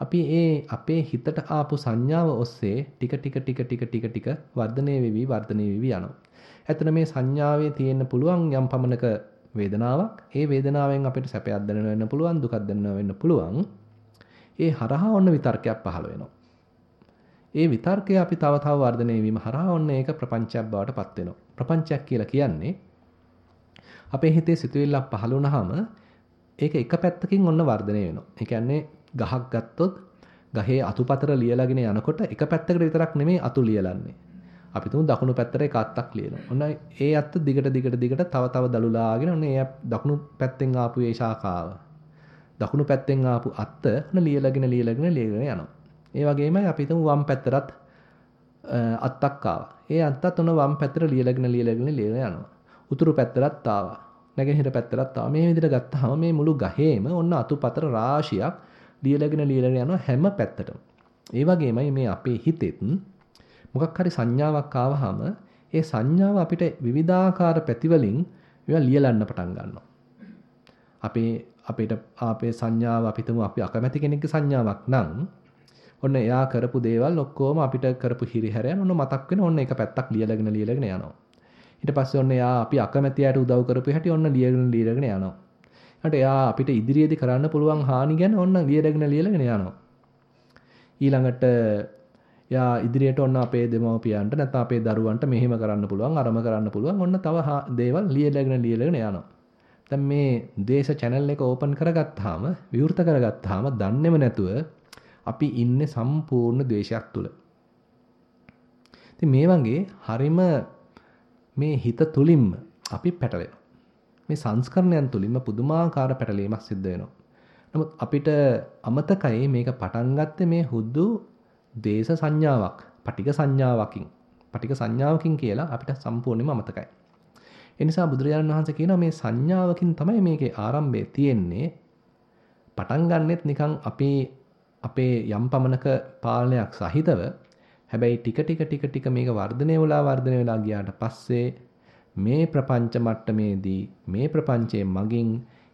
අපි ඒ අපේ හිතට ආපු සංඥාව ඔස්සේ ටික ටික ටික ටික ටික ටික වර්ධනය වෙවි වර්ධනය වෙවි යනවා. එතන මේ සංඥාවේ තියෙන්න පුළුවන් යම් පමණක වේදනාවක්. ඒ වේදනාවෙන් අපිට සැපයක් දැනෙන්න වෙන්න පුළුවන්, දුකක් දැනෙන්න වෙන්න පුළුවන්. ඒ හරහා ඔන්න විතර්කයක් පහළ වෙනවා. ඒ විතර්කය අපි තව තව වර්ධනය වීම හරහා ඔන්න ඒක ප්‍රපංචයක් බවට පත් වෙනවා. ප්‍රපංචයක් කියලා කියන්නේ අපේ හිතේ සිතුවිල්ලක් පහළ වුණාම ඒක එක පැත්තකින් ඔන්න වර්ධනය වෙනවා. ඒ කියන්නේ ගහක් ගත්තොත් ගහේ අතුපතර ලියලාගෙන යනකොට එක පැත්තකට විතරක් නෙමෙයි අතු ලියලන්නේ. අපි තුමු දකුණු පැත්තට එක අත්තක් ලියනවා. ඔන්න ඒ අත්ත දිගට දිගට දිගට තව තව දලුලාගෙන ඔන්න ඒ දකුණු පැත්තෙන් ආපු ඒ ශාඛාව දකුණු පැත්තෙන් ආපු අත්ත ඔන්න ලියලාගෙන ලියලාගෙන ලියගෙන යනවා. ඒ වගේමයි අපි හිතමු වම් පැත්තටත් අත්තක් ආවා. ඒ අත්තත් ඔන්න වම් පැත්තට ලියලාගෙන ලියලාගෙන ලියලා යනවා. උතුරු පැත්තටත් ආවා. නැගෙනහිර පැත්තටත් ආවා. මේ විදිහට ගත්තාම මේ මුළු ගහේම ඔන්න අතුපතර රාශියක් ලියලාගෙන ලියලාගෙන යනවා හැම පැත්තටම. ඒ වගේමයි මේ අපේ හිතෙත් මොකක් හරි සංඥාවක් ආවහම ඒ සංඥාව අපිට විවිධාකාර පැතිවලින් ඒවා ලියලන්න පටන් ගන්නවා. අපේ අපිට ආපේ සංඥාව අපිටම අපි අකමැති කෙනෙක්ගේ සංඥාවක් නම් ඔන්න එයා කරපු දේවල් ඔක්කොම අපිට කරපු හිරිහැරයන් ඔන්න මතක් වෙන ඔන්න එක පැත්තක් ලියලාගෙන ලියලාගෙන යනවා. ඊට පස්සේ ඔන්න එයා අපි අකමැති අයට උදව් කරපු හැටි ඔන්න ලියලාගෙන ලියලාගෙන යනවා. ඊට එයා අපිට ඉදිරියේදී කරන්න පුළුවන් හානි ගැන ඔන්න ලියලාගෙන ලියලාගෙන යනවා. ඊළඟට එයා ඉදිරියට ඔන්න අපේ දෙමව්පියන්ට නැත්නම් අපේ දරුවන්ට මෙහෙම කරන්න පුළුවන් අරම කරන්න පුළුවන් ඔන්න තව දේවල් ලියලාගෙන ලියලාගෙන යනවා. දැන් මේ දේශ channel එක ඕපන් කරගත්තාම විවෘත කරගත්තාම දන්නේම නැතුව අපි ඉන්නේ සම්පූර්ණ ද්වේෂයක් තුල. ඉතින් මේ වගේ හරිම මේ හිත තුලින්ම අපි පැටලෙනවා. මේ සංස්කරණයන් තුලින්ම පුදුමාකාර පැටලීමක් සිද්ධ වෙනවා. නමුත් අපිට අමතකයි මේක පටන් ගත්තේ මේ හුදු දේශ සංඥාවක්, පටික සංඥාවකින්. පටික සංඥාවකින් කියලා අපිට සම්පූර්ණයෙන්ම අමතකයි. ඒ නිසා බුදුරජාණන් වහන්සේ කියනවා මේ සංඥාවකින් තමයි මේකේ ආරම්භය තියෙන්නේ. පටන් ගන්නෙත් නිකන් අපේ අපේ යම් පමණක පාලනයක් සහිතව හැබැයි ටික ටික ටික ටික මේක වර්ධනය වෙලා වර්ධනය වෙලා ගියාට පස්සේ මේ ප්‍රපංච මට්ටමේදී මේ ප්‍රපංචයේ මගින්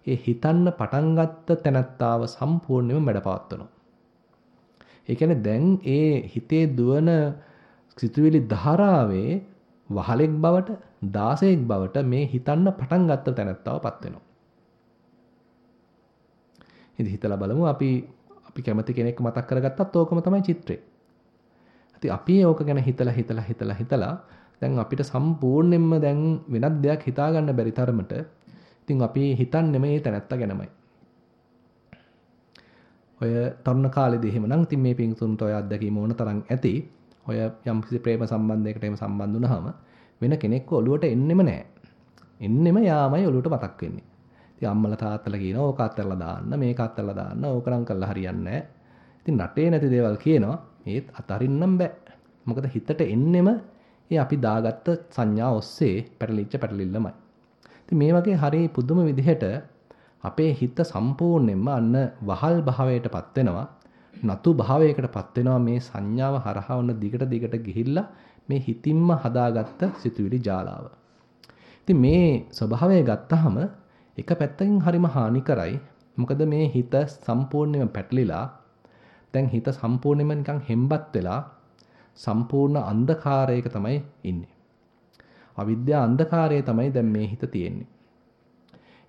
ඒ හිතන්න පටන් ගත්ත තැනත්තාව සම්පූර්ණයෙන්ම මැඩපවත්වනවා. ඒ කියන්නේ දැන් ඒ හිතේ දුවන සිතුවිලි ධාරාවේ වහලෙක් බවට 16ක් බවට මේ හිතන්න පටන් ගත්ත තැනත්තවපත් වෙනවා. ඉතින් හිතලා බලමු අපි අපි කැමති කෙනෙක් මතක් කරගත්තත් ඕකම තමයි චිත්‍රය. ඉතින් අපි ඕක ගැන හිතලා හිතලා හිතලා හිතලා දැන් අපිට සම්පූර්ණයෙන්ම දැන් වෙනත් දෙයක් හිතා ගන්න බැරි තරමට ඉතින් අපි හිතන්නේ මේ තැනත්ත ගැනමයි. ඔය තරුණ කාලේදී එහෙමනම් ඉතින් මේ පිංතුන්ට ඔය අත්දැකීම ඕන තරම් ඇති. ඔය යම් කිසි ප්‍රේම සම්බන්ධයකට එහෙම සම්බන්ධ වුණාම වෙන කෙනෙක්ව ඔලුවට එන්නෙම නැහැ. එන්නෙම යාමයි ඔලුවට මතක් වෙන්නේ. ඉතින් අම්මලා තාත්තලා කියනවා ඕක අත්හැරලා දාන්න මේක අත්හැරලා දාන්න ඕකනම් කරලා හරියන්නේ නැහැ. ඉතින් නටේ නැති දේවල් කියනවා ඒත් අතරින්නම් බෑ. මොකද හිතට එන්නෙම ඒ අපි දාගත්ත සංඥා ඔස්සේ පැටලිච්ච පැටලිල්ලමයි. ඉතින් මේ වගේ හරි පුදුම විදිහට අපේ හිත සම්පූර්ණයෙන්ම අන්න වහල් භාවයටපත් වෙනවා. නතු භාවයකටපත් වෙනවා මේ සංඥාව හරහා වන දිගට දිගට ගිහිල්ලා මේ හිතින්ම හදාගත්ත සිතුවිලි ජාලාව. ඉතින් මේ ස්වභාවය ගත්තාම එක පැත්තකින් හරිම හානිකරයි. මොකද මේ හිත සම්පූර්ණයෙන්ම පැටලිලා දැන් හිත සම්පූර්ණයෙන්ම නිකන් හෙම්බත් වෙලා සම්පූර්ණ අන්ධකාරයක තමයි ඉන්නේ. අවිද්‍යා අන්ධකාරයේ තමයි දැන් මේ හිත තියෙන්නේ.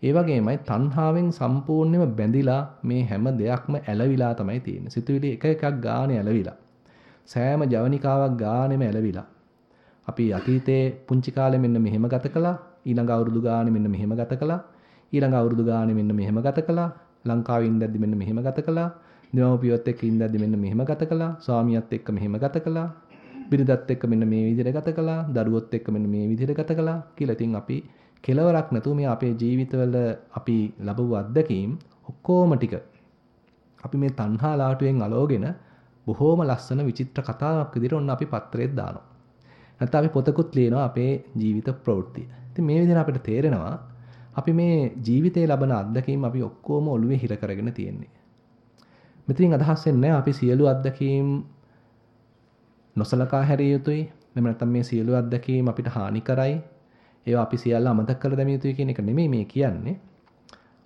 ඒ වගේමයි තණ්හාවෙන් සම්පූර්ණයෙන්ම බැඳිලා මේ හැම දෙයක්ම ඇලවිලා තමයි තියෙන්නේ. සිතුවිලි එක එකක් ගානේ ඇලවිලා. සෑම ජවනිකාවක් ගානෙම ඇලවිලා. අපි අතීතයේ පුංචි කාලේ මෙන්න මෙහෙම ගත කළා. ඊළඟ අවුරුදු ගානේ මෙන්න මෙහෙම ගත කළා. ඊළඟ අවුරුදු ගානේ මෙන්න මෙහෙම ගත කළා. ලංකාවේ ඉඳද්දි මෙන්න මෙහෙම ගත කළා. දෙමව්පියොත් එක්ක ඉඳද්දි මෙන්න මෙහෙම ගත කළා. ස්වාමියාත් එක්ක මෙහෙම ගත කළා. බිරිඳත් එක්ක මෙන්න මේ විදිහට ගත කළා. දරුවොත් එක්ක මෙන්න මේ විදිහට ගත කළා කියලා. ඉතින් අපි කෙලවරක් නැතුව මේ අපේ ජීවිතවල අපි ලැබුව අත්දැකීම් ඔක්කොම ටික අපි මේ තණ්හා ලාටුවෙන් අලෝගෙන බොහෝම ලස්සන විචිත්‍ර කතාවක් විදිහට ඔන්න අපි පත්‍රෙත් දානවා. නැත්නම් අපි පොතකුත් ලියනවා අපේ ජීවිත ප්‍රවෘත්ති. ඉතින් මේ විදිහට අපිට තේරෙනවා අපි මේ ජීවිතේ ලබන අත්දැකීම් අපි ඔක්කොම ඔළුවේ හිර කරගෙන තියෙන්නේ. මෙතනින් අදහස් වෙන්නේ අපි සියලු අත්දැකීම් නොසලකා හැරිය යුතුයි. එහෙම නැත්නම් මේ සියලු අත්දැකීම් අපිට හානි කරයි. ඒවා අපි සියල්ල අමතක කර දැමිය යුතුයි කියන එක නෙමෙයි මේ කියන්නේ.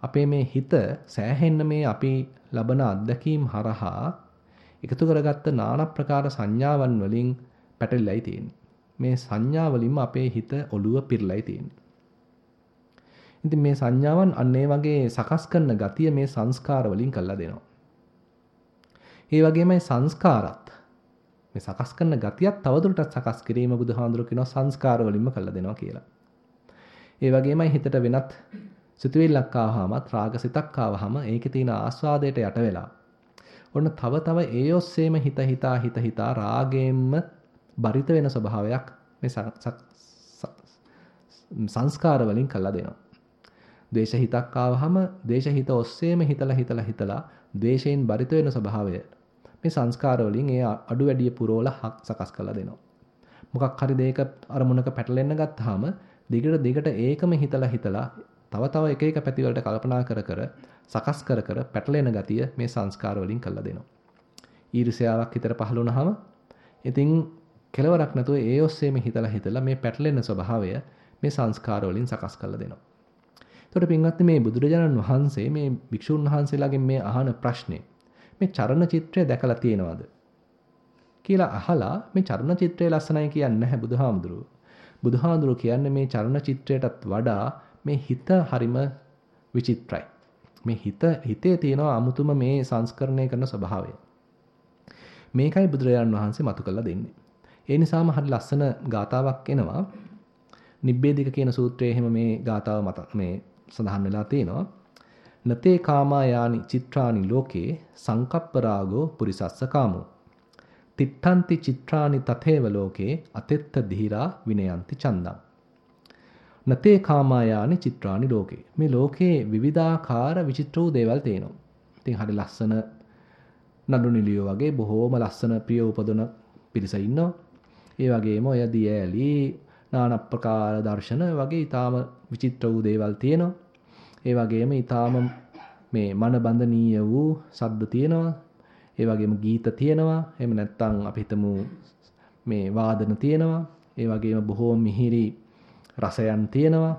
අපේ මේ හිත සෑහෙන්න මේ අපි ලබන අත්දැකීම් හරහා එකතු කරගත්ත নানা ප්‍රකාර සංඥාවන් වලින් පැටලිලායි තියෙන්නේ. මේ සංඥා වලින්ම අපේ හිත ඔළුව පිරලයි තියෙන්නේ. ඉතින් මේ සංඥාවන් අන්න ඒ වගේ සකස් කරන ගතිය මේ සංස්කාර වලින් කළා දෙනවා. ඒ වගේමයි සංස්කාරත් මේ සකස් කරන ගතියත් තවදුරටත් සකස් කිරීම බුදුහාඳුර කියනවා සංස්කාර වලින්ම කළා දෙනවා කියලා. ඒ වගේමයි හිතට වෙනත් සිතුවිල්ලක් ආවහමත් රාගසිතක් ආවහම ඒකේ තියෙන ආස්වාදයට යට වෙලා ඔන්න තව තව ඒ ඔස්සේම හිත හිතා හිත හිතා රාගයෙන්ම බරිත වෙන ස්වභාවයක් මේ සංස්කාර වලින් කළා දෙනවා. ද්වේෂ හිතක් ආවහම ද්වේෂ හිත ඔස්සේම හිතලා හිතලා හිතලා ද්වේෂයෙන් බරිත වෙන ස්වභාවය මේ සංස්කාර වලින් ඒ අඩු වැඩි පුරවලා සකස් කරලා දෙනවා. මොකක් හරි දෙයක අරමුණක පැටලෙන්න ගත්තාම දිගට දිගට ඒකම හිතලා හිතලා තව තව එක එක පැති වලට කල්පනා කර කර සකස් කර කර පැටලෙන ගතිය මේ සංස්කාර වලින් කළා දෙනවා. ඊර්ෂ්‍යාවක් හිතට පහළ වුණාම ඉතින් කෙලවරක් නැතුව ඒ ඔස්සේම හිතලා හිතලා මේ පැටලෙන ස්වභාවය මේ සංස්කාර වලින් සකස් කරලා දෙනවා. එතකොට පින්වත්නි මේ බුදුරජාණන් වහන්සේ මේ භික්ෂුන් වහන්සේලාගෙන් මේ අහන ප්‍රශ්නේ මේ චරණ චිත්‍රය දැකලා තියෙනවද කියලා අහලා මේ චරණ චිත්‍රය ලස්සනයි කියන්නේ නැහැ බුදුහාමුදුරුවෝ. බුදුහාඳුරු කියන්නේ මේ චලන චිත්‍රයටත් වඩා මේ හිත හරිම විචිත්‍රයි. මේ හිත හිතේ තියෙන අමුතුම මේ සංස්කරණය කරන ස්වභාවය. මේකයි බුදුරජාණන් වහන්සේ මතු කරලා දෙන්නේ. ඒ නිසාම හරි ලස්සන ගාතාවක් එනවා. නිබ්බේධික කියන සූත්‍රයේ එහෙම මේ ගාතාව මත මේ සඳහන් වෙලා තියෙනවා. නතේ කාමා යානි චිත්‍රානි ලෝකේ සංකප්පරාගෝ පුරිසස්ස කාමෝ තිට්ඨන්ති චිත්‍රානි තතේව ලෝකේ අතෙත්ත ධීරා විනයන්ති චන්දං. නතේ කාමායානි චිත්‍රානි ලෝකේ. මේ ලෝකේ විවිධාකාර විචිත්‍ර වූ දේවල් තියෙනවා ඉතින් හරි ලස්සන නඩු නිලියෝ වගේ බොහෝම ලස්සන ප්‍රිය උපදන පිරිස ඉන්නවා. ඒ වගේම ඔය දියඇලි নানা ප්‍රකාර දර්ශන වගේ ඊටාම විචිත්‍ර වූ දේවල් තියෙනවා ඒ වගේම ඊටාම මේ මනබඳනීය වූ සද්ද තියෙනවා ඒ වගේම ගීත තියෙනවා. එහෙම නැත්නම් අපි හිතමු මේ වාදන තියෙනවා. ඒ වගේම බොහෝ මිහිරි රසයන් තියෙනවා.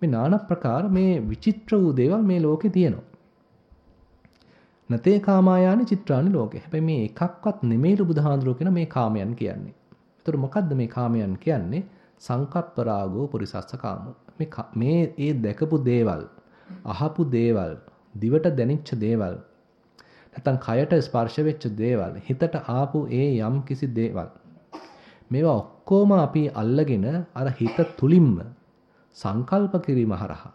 මේ নানা ප්‍රකාර මේ විචිත්‍ර වූ දේවල් මේ ලෝකේ තියෙනවා. නතේ කාමායානි චිත්‍රානි ලෝකේ. හැබැයි මේ එකක්වත් නෙමෙයිලු බුදුහාඳුරෝ කියන මේ කාමයන් කියන්නේ. ඒතර මොකද්ද මේ කාමයන් කියන්නේ? සංකප්ප රාගෝ පුරිසස්ස කාමෝ. මේ මේ ඒ දැකපු දේවල්, අහපු දේවල්, දිවට දැනෙච්ච දේවල්, නැත්නම් කයට ස්පර්ශ වෙච්ච දේවල්, හිතට ආපු ඒ යම් කිසි දේවල්. මේවා ඔක්කොම අපි අල්ලගෙන අර හිත තුලින්ම සංකල්ප කිරීම හරහා,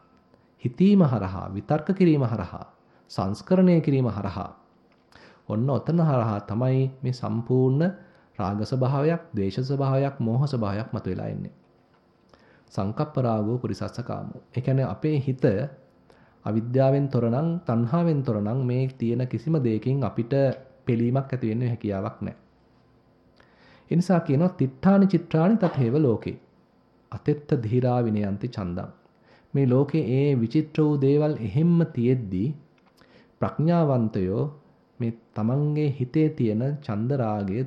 හිතීම හරහා, විතර්ක කිරීම හරහා, සංස්කරණය කිරීම හරහා ඔන්න ඔතන හරහා තමයි මේ සම්පූර්ණ රාග ස්වභාවයක්, ද්වේෂ ස්වභාවයක්, මෝහ ස්වභාවයක් මතුවලා එන්නේ. සංකප්ප රාගෝ පුරිසස්ස කාමෝ. ඒ කියන්නේ අපේ හිත අවිද්‍යාවෙන් තොරනම්, තණ්හාවෙන් තොරනම් මේ තියෙන කිසිම දෙයකින් අපිට පිළීමක් ඇති වෙන්න හැකියාවක් නැහැ. ඒ නිසා කියනවා තිට්ඨානි චිත්‍රානි තතේව ලෝකේ. අතෙත්ත ධීරා විනයන්ති චන්දං. මේ ලෝකේ ඒ විචිත්‍ර වූ දේවල් එහෙම්ම තියෙද්දී ප්‍රඥාවන්තයෝ මේ තමන්ගේ හිතේ තියෙන චන්ද රාගය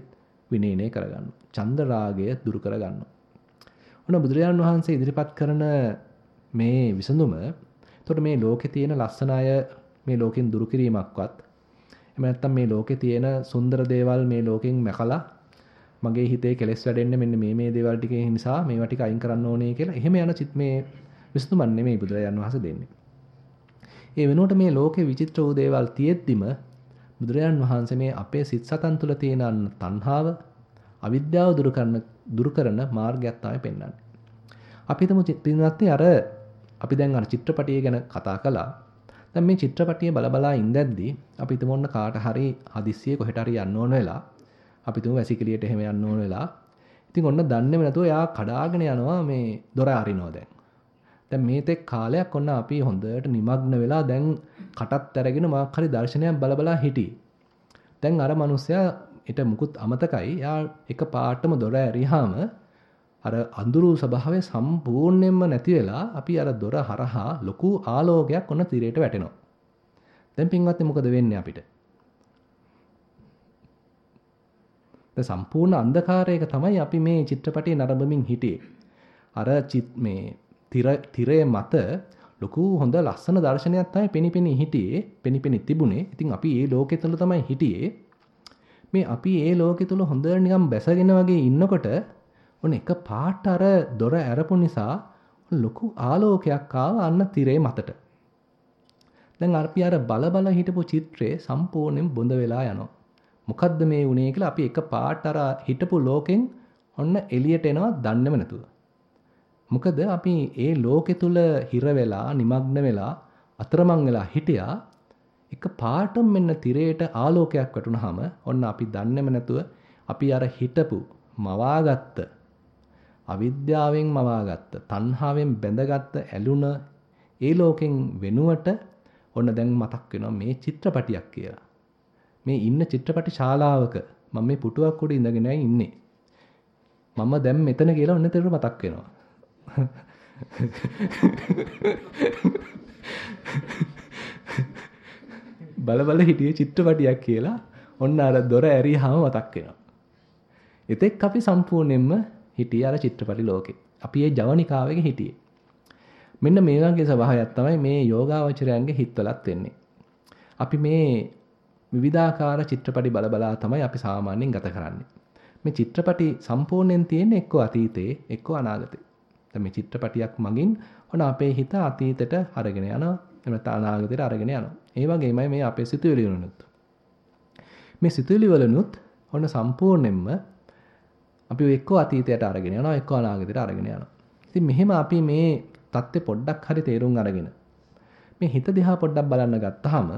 විනයනය කරගන්න. චන්ද රාගය දුරු කරගන්න. ඔන්න බුදුරජාණන් වහන්සේ ඉදිරිපත් කරන මේ විසඳුම එතකොට මේ ලෝකේ තියෙන ලස්සන අය මේ ලෝකෙන් දුරු කිරීමක්වත් එහෙම නැත්නම් මේ ලෝකේ තියෙන සුන්දර දේවල් මේ ලෝකෙන් මැකලා මගේ හිතේ කෙලෙස් වැඩෙන්නේ මෙන්න මේ මේ දේවල් ටික නිසා මේවා ටික අයින් කරන්න ඕනේ කියලා එහෙම යන චිත් මේ විසඳුමක් නෙමෙයි බුදුරජාණන් වහන්සේ දෙන්නේ. ඒ වෙනුවට මේ ලෝකේ විචිත්‍ර වූ දේවල් තියෙද්දිම බුදුරජාන් වහන්සේ මේ අපේ සිත් සතන් තුළ තියෙන තණ්හාව අවිද්‍යාව දුරු කරන දුරු කරන මාර්ගයක් තමයි පෙන්වන්නේ. අපි හිතමු පින්වත්නි අර අපි දැන් අර චිත්‍රපටිය ගැන කතා කළා. දැන් මේ චිත්‍රපටිය බල බලා ඉඳද්දී අපි හිතමු ඔන්න කාට හරි හදිස්සියේ කොහෙට හරි යන්න ඕන වෙලා අපි හිතමු වැසිකිළියට එහෙම යන්න ඕන වෙලා ඉතින් ඔන්න දන්නේම නැතුව එයා කඩාගෙන යනවා මේ දොර අරිනවා දැන්. දැන් මේ තෙක් කාලයක් ඔන්න අපි හොඳට নিমগ্ন වෙලා දැන් කටත් අරගෙන මාක් හරි දර්ශනයක් බල බලා හිටියේ. දැන් අර මිනිස්සයා ඊට මුකුත් අමතකයි. යා එක පාටම දොර ඇරියාම අර අඳුරු ස්වභාවය සම්පූර්ණයෙන්ම නැති වෙලා අපි අර දොර හරහා ලොකු ආලෝකයක් ඔන්න තිරයට වැටෙනවා. දැන් පින්වත්නි මොකද වෙන්නේ අපිට? දැන් සම්පූර්ණ අන්ධකාරයක තමයි අපි මේ චිත්‍රපටිය නරඹමින් හිටියේ. අර මේ තිරය මත ලොකු හොඳ ලස්සන දර්ශනයක් තමයි පෙනිපෙනී හිටියේ පෙනිපෙනී තිබුණේ. ඉතින් අපි ඒ ලෝකෙ තුල තමයි හිටියේ. මේ අපි ඒ ලෝකෙ තුල හොඳට නිකන් බැසගෙන වගේ ඉන්නකොට ඔන්න එක පාට අර දොර ඇරපු නිසා ලොකු ආලෝකයක් ආව අන්න තිරේ මතට. දැන් අපි අර බල බල හිටපු චිත්‍රය සම්පූර්ණයෙන් බොඳ වෙලා යනවා. මොකද්ද මේ වුනේ කියලා අපි එක පාට අර හිටපු ලෝකෙන් ඔන්න එළියට එනවා දන්නේම නැතුව. මොකද අපි ඒ ලෝකෙ තුල හිර වෙලා, নিমগ্ন වෙලා, අතරමං වෙලා හිටියා. එක පාටම මෙන්න තිරයට ආලෝකයක් වැටුනහම ඔන්න අපි දන්නේම නැතුව අපි අර හිටපු මවාගත්ත අවිද්‍යාවෙන් මවාගත්ත තණ්හාවෙන් බැඳගත්ත ඇලුන ඒ ලෝකෙන් වෙනුවට ඔන්න දැන් මතක් වෙනවා මේ චිත්‍රපටියක් කියලා. මේ ඉන්න චිත්‍රපටි ශාලාවක මම මේ පුටුවක් උඩ ඉඳගෙන ඉන්නේ. මම දැන් මෙතන කියලා ඔන්න තේරුම මතක් වෙනවා. බල බල හිටියේ චිත්‍රපටියක් කියලා ඔන්න අර දොර ඇරියාම මතක් වෙනවා. එතෙක් අපි සම්පූර්ණයෙන්ම හිටියේ අර චිත්‍රපටි ලෝකේ. අපි ඒ ජවනිකාවක හිටියේ. මෙන්න මේ වගේ ස්වභාවයක් තමයි මේ යෝගාවචරයන්ගේ හිතවලත් වෙන්නේ. අපි මේ විවිධාකාර චිත්‍රපටි බල බලා තමයි අපි සාමාන්‍යයෙන් ගත කරන්නේ. මේ චිත්‍රපටි සම්පූර්ණයෙන් තියෙන්නේ එක්ක අතීතේ එක්ක අනාගතේ. දැන් මේ චිත්‍රපටියක් මගින් ඔන්න අපේ හිත අතීතයට අරගෙන යනවා. එහෙම නැත්නම් අනාගතයට අරගෙන යනවා. ඒ වගේමයි මේ අපේ සිතුවිලි වලනුත්. මේ සිතුවිලි වලනුත් ඔන්න සම්පූර්ණයෙන්ම අපි එක්ක අතීතයට අරගෙන යනවා එක්ක අනාගතයට අරගෙන යනවා. ඉතින් මෙහෙම අපි මේ தත්ත්වය පොඩ්ඩක් හරි තේරුම් අරගෙන මේ හිත දිහා පොඩ්ඩක් බලන්න ගත්තාම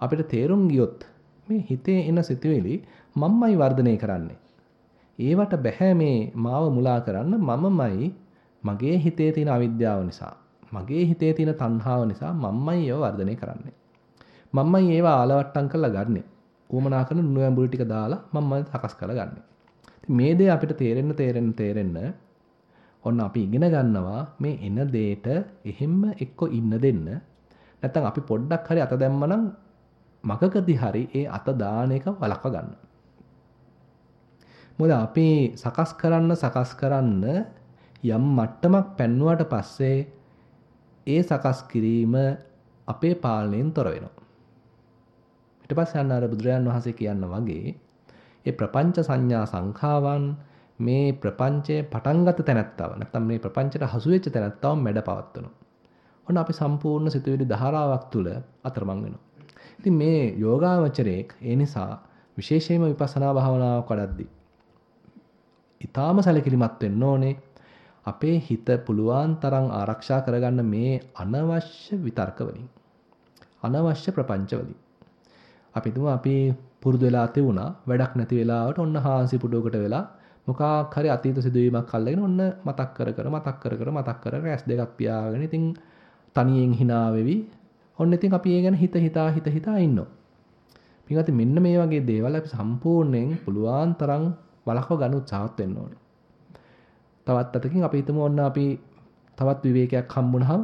අපිට තේරුම් ගියොත් මේ හිතේ එන සිතුවිලි මම්මයි වර්ධනය කරන්නේ. ඒවට බෑ මේ මාව මුලා කරන්න මමමයි මගේ හිතේ තියෙන අවිද්‍යාව නිසා මගේ හිතේ තියෙන තණ්හාව නිසා මම්මයි ඒව වර්ධනය කරන්නේ. මම්මයි ඒව ආලවට්ටම් කරලා ගන්නෙ. ඌමනා කරන නුණු ඇඹුල් ටික දාලා මම්මයි සකස් කරලා ගන්නෙ. මේ දේ අපිට තේරෙන්න තේරෙන්න තේරෙන්න ඔන්න අපි ඉගෙන ගන්නවා මේ එන දෙයට එහෙම්ම එක්ක ඉන්න දෙන්න. නැත්තම් අපි පොඩ්ඩක් හරි අත දැම්මනම් මගකදී හරි ඒ අත දාන එක වළක්ව ගන්න. මොකද අපි සකස් කරන්න සකස් කරන්න යම් මට්ටමක් පැන්නුවට පස්සේ ඒ සකස් කිරීම අපේ පාලනයෙන් තොර වෙනවා. ඊට පස්සේ අන්න අර බුදුරජාන් වහන්සේ කියන්න වගේ ඒ ප්‍රපංච සංඥා සංඛාවන් මේ ප්‍රපංචය පටන්ගත තැනැත්තව නැත්නම් මේ ප්‍රපංචයට හසු වෙච්ච තැනැත්තව මැඩ පවත්වනවා. ඔන්න අපි සම්පූර්ණ සිතුවිලි ධාරාවක් තුල අතරමං වෙනවා. ඉතින් මේ යෝගාවචරයේ ඒ නිසා විශේෂයෙන්ම විපස්සනා භාවනාවක් වඩද්දී ඊටාම සැලකිලිමත් වෙන්න ඕනේ. අපේ හිත පුළුවන් තරම් ආරක්ෂා කරගන්න මේ අනවශ්‍ය විතර්ක වලින්. අනවශ්‍ය ප්‍රපංච වලින්. අපි තුමු අපි පුරුදු වෙලා තියුණා වැඩක් නැති වෙලාවට ඔන්න හාන්සි පුඩුවකට වෙලා මොකක් හරි අතීත සිදුවීමක් අල්ලගෙන ඔන්න මතක් කර කර මතක් කර කර මතක් කර රැස් දෙකක් පියාගෙන ඉතින් තනියෙන් hina වෙවි ඔන්න ඉතින් අපි ඒ ගැන හිත හිතා හිත හිතා ඉන්නවා. පින්වත්නි මෙන්න මේ වගේ දේවල් අපි සම්පූර්ණයෙන් පුළුවන් තරම් වළක්ව ගන්න උත්සාහත් වෙන්න ඕනේ. තවත් අතකින් අපි හිතමු ඔන්න අපි තවත් විවේකයක් හම්බුනහම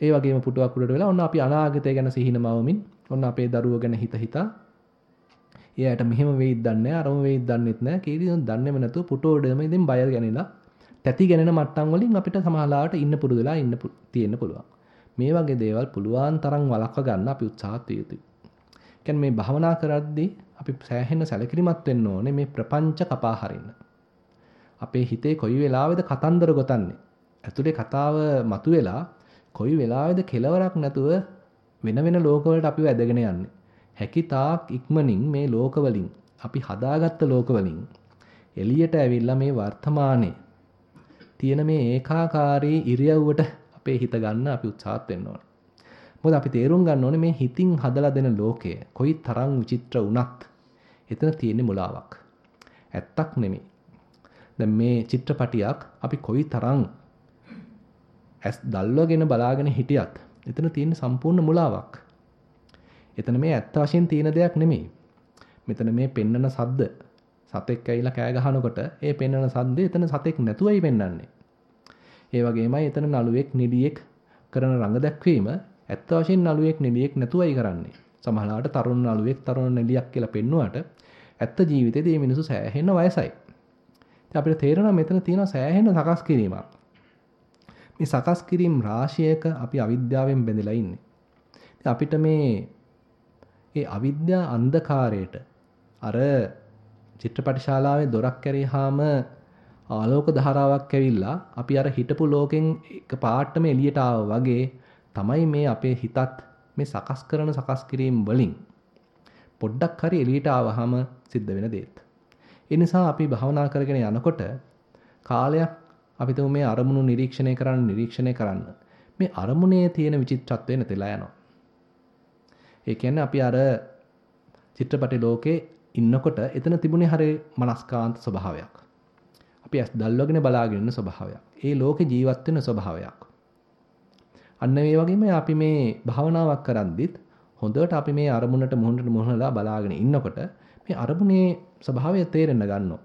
ඒ වගේම පුටුවක් උඩට වෙලා ඔන්න අපි අනාගතය ගැන සිහින මවමින් ඔන්න අපේ දරුවෝ ගැන හිත හිතා. එයාට මෙහෙම වෙයිද දන්නේ නැහැ අරම වෙයිද දන්නෙත් නැහැ. කීරි දන්නේම නැතුව පුටුවේම ඉතින් බය ගැනිලා තැති ගැනෙන මට්ටම් වලින් අපිට සමහරලාවට ඉන්න පුරුදුලා ඉන්න තියෙන්න පුළුවන්. මේ වගේ දේවල් පුළුවන් තරම් වළක්ව ගන්න අපි උත්සාහත් යුතුයි. කියන්නේ මේ භවනා කරද්දී අපි සෑහෙන සැලකිලිමත් වෙන්න ඕනේ මේ ප්‍රපංච කපා හරින්න. අපේ හිතේ කොයි වෙලාවෙද කතන්දර ගොතන්නේ? ඇතුලේ කතාව මතුවෙලා කොයි වෙලාවෙද කෙලවරක් නැතුව වෙන වෙන ලෝකවලට අපිව ඇදගෙන යන්නේ. හැකි තාක් ඉක්මනින් මේ ලෝකවලින් අපි හදාගත්ත ලෝකවලින් එළියට ඇවිල්ලා මේ වර්තමානයේ තියෙන මේ ඒකාකාරී ඉරියව්වට අපේ හිත ගන්න අපි උත්සාහත් වෙන්න ඕන. මොකද අපි තේරුම් ගන්න ඕනේ මේ හිතින් හදලා දෙන ලෝකය කොයි තරම් විචිත්‍ර වුණත් එතන තියෙන මුලාවක්. ඇත්තක් නෙමෙයි. දැන් මේ චිත්‍රපටියක් අපි කොයි තරම් ඇස් දල්වගෙන බලාගෙන හිටියත් එතන තියෙන සම්පූර්ණ මුලාවක්. එතන මේ ඇත්ත වශයෙන් තියෙන දෙයක් නෙමෙයි. මෙතන මේ පෙන්නන සද්ද සතෙක් ඇවිල්ලා කෑ ගහනකොට ඒ පෙන්නන සද්දේ එතන සතෙක් නැතුවයි පෙන්වන්නේ. ඒ වගේමයි එතන නළුවෙක් නිඩියෙක් කරන රඟ දැක්වීම ඇත්ත වශයෙන් නළුවෙක් නිඩියෙක් නැතුවයි කරන්නේ. සමහරවිට තරුණ නළුවෙක් තරුණ නිඩියක් කියලා පෙන්නුවට ඇත්ත ජීවිතේදී මේ මිනිස්සු සෑහෙන වයසයි. ඉතින් අපිට තේරෙනවා මෙතන තියෙන සෑහෙන සකස් කිරීමක්. මේ සකස් කිරීම රාශියක අපි අවිද්‍යාවෙන් බැඳලා ඉන්නේ. අපිට මේ ඒ අවිද්‍යා අන්ධකාරයට අර චිත්‍රපට ශාලාවේ දොරක් කැරියාම ආලෝක ධාරාවක් ඇවිල්ලා අපි අර හිටපු ලෝකෙන් එක පාටම එළියට ආවා වගේ තමයි මේ අපේ හිතත් මේ සකස් කරන සකස් කිරීම වලින් පොඩ්ඩක් හරි එළියට ආවහම සිද්ධ වෙන දේත්. ඒ නිසා අපි භවනා කරගෙන යනකොට කාලයක් අපි තුමු මේ අරමුණු නිරීක්ෂණය කරන්න නිරීක්ෂණය කරන්න මේ අරමුණේ තියෙන විචිත්‍රත්වය නැතිලා යනවා. ඒ කියන්නේ අපි අර චිත්‍රපටි ලෝකේ ඉන්නකොට එතන තිබුණේ හරි මනස්කාන්ත ස්වභාවයක්. අපි ඇස් දල්වගෙන බලාගෙන ඉන්න ස්වභාවයක්. ඒ ලෝකේ ජීවත් වෙන ස්වභාවයක්. අන්න ඒ වගේම අපි මේ භාවනාවක් කරද්දිත් හොඳට අපි මේ අරමුණට මුහුණට මුහුණලා බලාගෙන ඉන්නකොට මේ අරමුණේ ස්වභාවය තේරෙන්න ගන්නවා.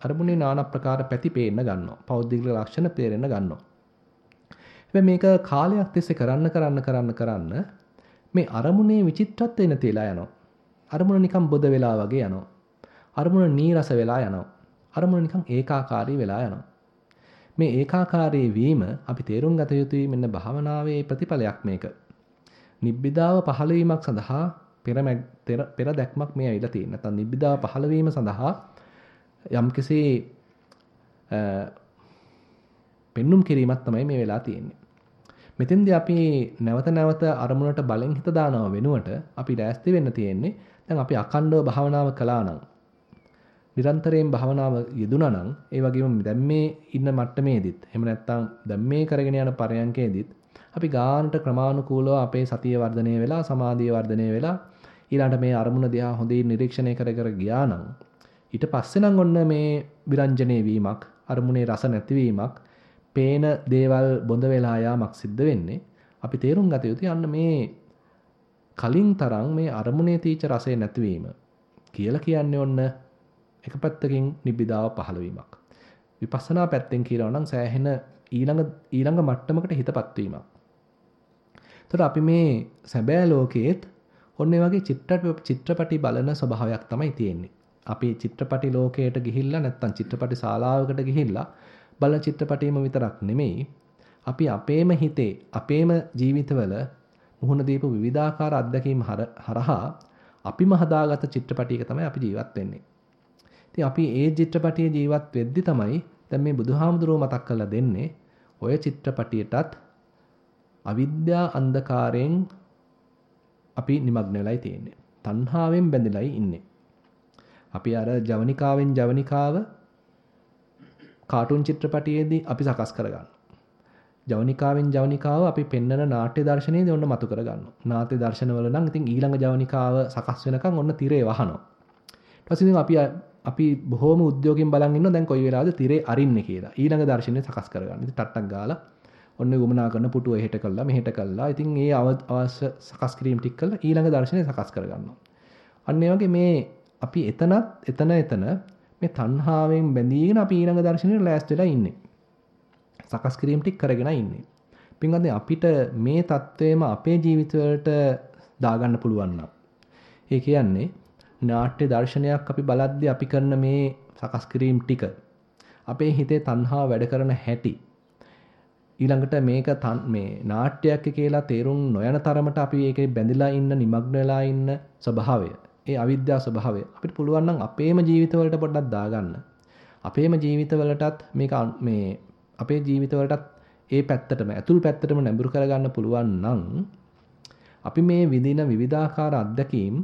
අරමුණේ নানা ප්‍රකාර පැති පේන්න ගන්නවා. පෞද්ගලික ලක්ෂණ තේරෙන්න ගන්නවා. හැබැයි මේක කාලයක් තිස්සේ කරන්න කරන්න කරන්න කරන්න මේ අරමුණේ විචිත්‍රත්වය නැතිලා යනවා. අරමුණ නිකන් බොද වෙලා වගේ යනවා. අරමුණ නීරස වෙලා යනවා. අරමුණ නිකන් ඒකාකාරී වෙලා යනවා. මේ ඒකාකාරී වීම අපි තේරුම් ගත යුතුයි මෙන්න භාවනාවේ ප්‍රතිඵලයක් මේක. නිබ්බිදාව පහළ වීමක් සඳහා පෙර පෙර දැක්මක් මේ ඇවිල්ලා තියෙන. නැත්නම් නිබ්බිදාව පහළ වීම සඳහා යම්කිසි පෙන්눔 කිරීමක් තමයි මේ වෙලා තියෙන්නේ. මෙතෙන්දී අපි නැවත නැවත අරමුණට බලෙන් හිත දානව වෙනුවට අපි රැස්ති වෙන්න තියෙන්නේ දැන් අපි අකණ්ඩව භාවනාව කළා නම් නිරන්තරයෙන් භාවනාව යෙදුනා නම් ඒ වගේම දැන් මේ ඉන්න මට්ටමේදීත් එහෙම නැත්නම් දැන් මේ කරගෙන යන පරයන්කේදීත් අපි ගානට ක්‍රමානුකූලව අපේ සතිය වර්ධනය වෙලා සමාධිය වර්ධනය වෙලා ඊළඟට මේ අරමුණ දිහා හොඳින් නිරීක්ෂණය කර කර ගියා නම් ඊට පස්සේ නම් ඔන්න මේ විරංජනේ වීමක් අරමුණේ රස නැතිවීමක් පේන දේවල් බොඳ වෙලා යාමක් සිද්ධ වෙන්නේ අපි තේරුම් ගත යුතු යන්න මේ කලින් තරම් මේ අරමුණේ තීච රසය නැතිවීම කියලා කියන්නේ ඔන්න එක පැත්තකින් නිබ්බිදාව පහළ වීමක් විපස්සනා පැත්තෙන් කියනවා නම් සෑහෙන ඊළඟ ඊළඟ මට්ටමකට හිතපත් වීමක්. එතකොට අපි මේ සැබෑ ලෝකයේත් ඔන්න වගේ චිත්‍රපටි බලන ස්වභාවයක් තමයි තියෙන්නේ. අපි චිත්‍රපටි ලෝකයට ගිහිල්ලා නැත්තම් චිත්‍රපටි ශාලාවකට ගිහිල්ලා බලන චිත්‍රපටියම විතරක් නෙමෙයි අපි අපේම හිතේ අපේම ජීවිතවල මුහුණ දීපු විවිධාකාර අත්දැකීම් හරහා අපිම හදාගත්ත චිත්‍රපටියක තමයි අපි ජීවත් වෙන්නේ. ඉතින් අපි ඒ චිත්‍රපටියේ ජීවත් වෙද්දි තමයි දැන් මේ බුදුහාමුදුරුව මතක් කරලා දෙන්නේ ඔය චිත්‍රපටියටත් අවිද්‍යා අන්ධකාරයෙන් අපි নিমগ্ন වෙලයි තියෙන්නේ. තණ්හාවෙන් බැඳිලායි ඉන්නේ. අපි අර ජවනිකාවෙන් ජවනිකාව කාටුන් චිත්‍රපටියේදී අපි සකස් කරගන්නවා. ජවනිකාවෙන් ජවනිකාව අපි පෙන්නන නාට්‍ය දර්ශනයේදී ඔන්න මතු කරගන්නවා. නාට්‍ය දර්ශනවල නම් ඉතින් ඊළඟ ජවනිකාව සකස් වෙනකන් ඔන්න තිරේ වහනවා. ඊට පස්සේ අපි අපි බොහොම උද්‍යෝගයෙන් බලන් ඉන්නවා දැන් කොයි වෙලාවද තිරේ අරින්නේ කියලා. ඊළඟ දර්ශනය සකස් කරගන්න. ඉතින් ටට්ටක් ගාලා ඔන්න උමනා කරන පුටුව එහෙට කළා මෙහෙට කළා. ඉතින් ඒ අවශ්‍ය සකස් කිරීම ටික කළා ඊළඟ දර්ශනය සකස් කරගන්නවා. අන්න ඒ වගේ මේ අපි එතනත් එතන එතන මේ තණ්හාවෙන් බැඳීගෙන අපි ඊළඟ දර්ශනෙට ලෑස්ති වෙලා ඉන්නේ. සකස් කිරීම ටික කරගෙන ඉන්නේ. පින්වත්නි අපිට මේ தത്വෙම අපේ ජීවිතවලට දාගන්න පුළුවන් නම්. ඒ කියන්නේ නාට්‍ය දර්ශනයක් අපි බලද්දී අපි කරන මේ සකස් කිරීම ටික අපේ හිතේ තණ්හාව වැඩ කරන හැටි ඊළඟට මේක මේ නාට්‍යයක් කියලා තේරුම් නොයන තරමට අපි ඒකේ බැඳිලා ඉන්න නිමග්න වෙලා ඉන්න ස්වභාවය ඒ අවිද්‍යා ස්වභාවය අපිට පුළුවන් නම් අපේම ජීවිතවලට පොඩ්ඩක් දාගන්න. අපේම ජීවිතවලටත් මේක මේ අපේ ජීවිතවලටත් ඒ පැත්තටම ඇතුල් පැත්තටම නැඹුරු කරගන්න පුළුවන් නම් අපි මේ විඳින විවිධාකාර අත්දැකීම්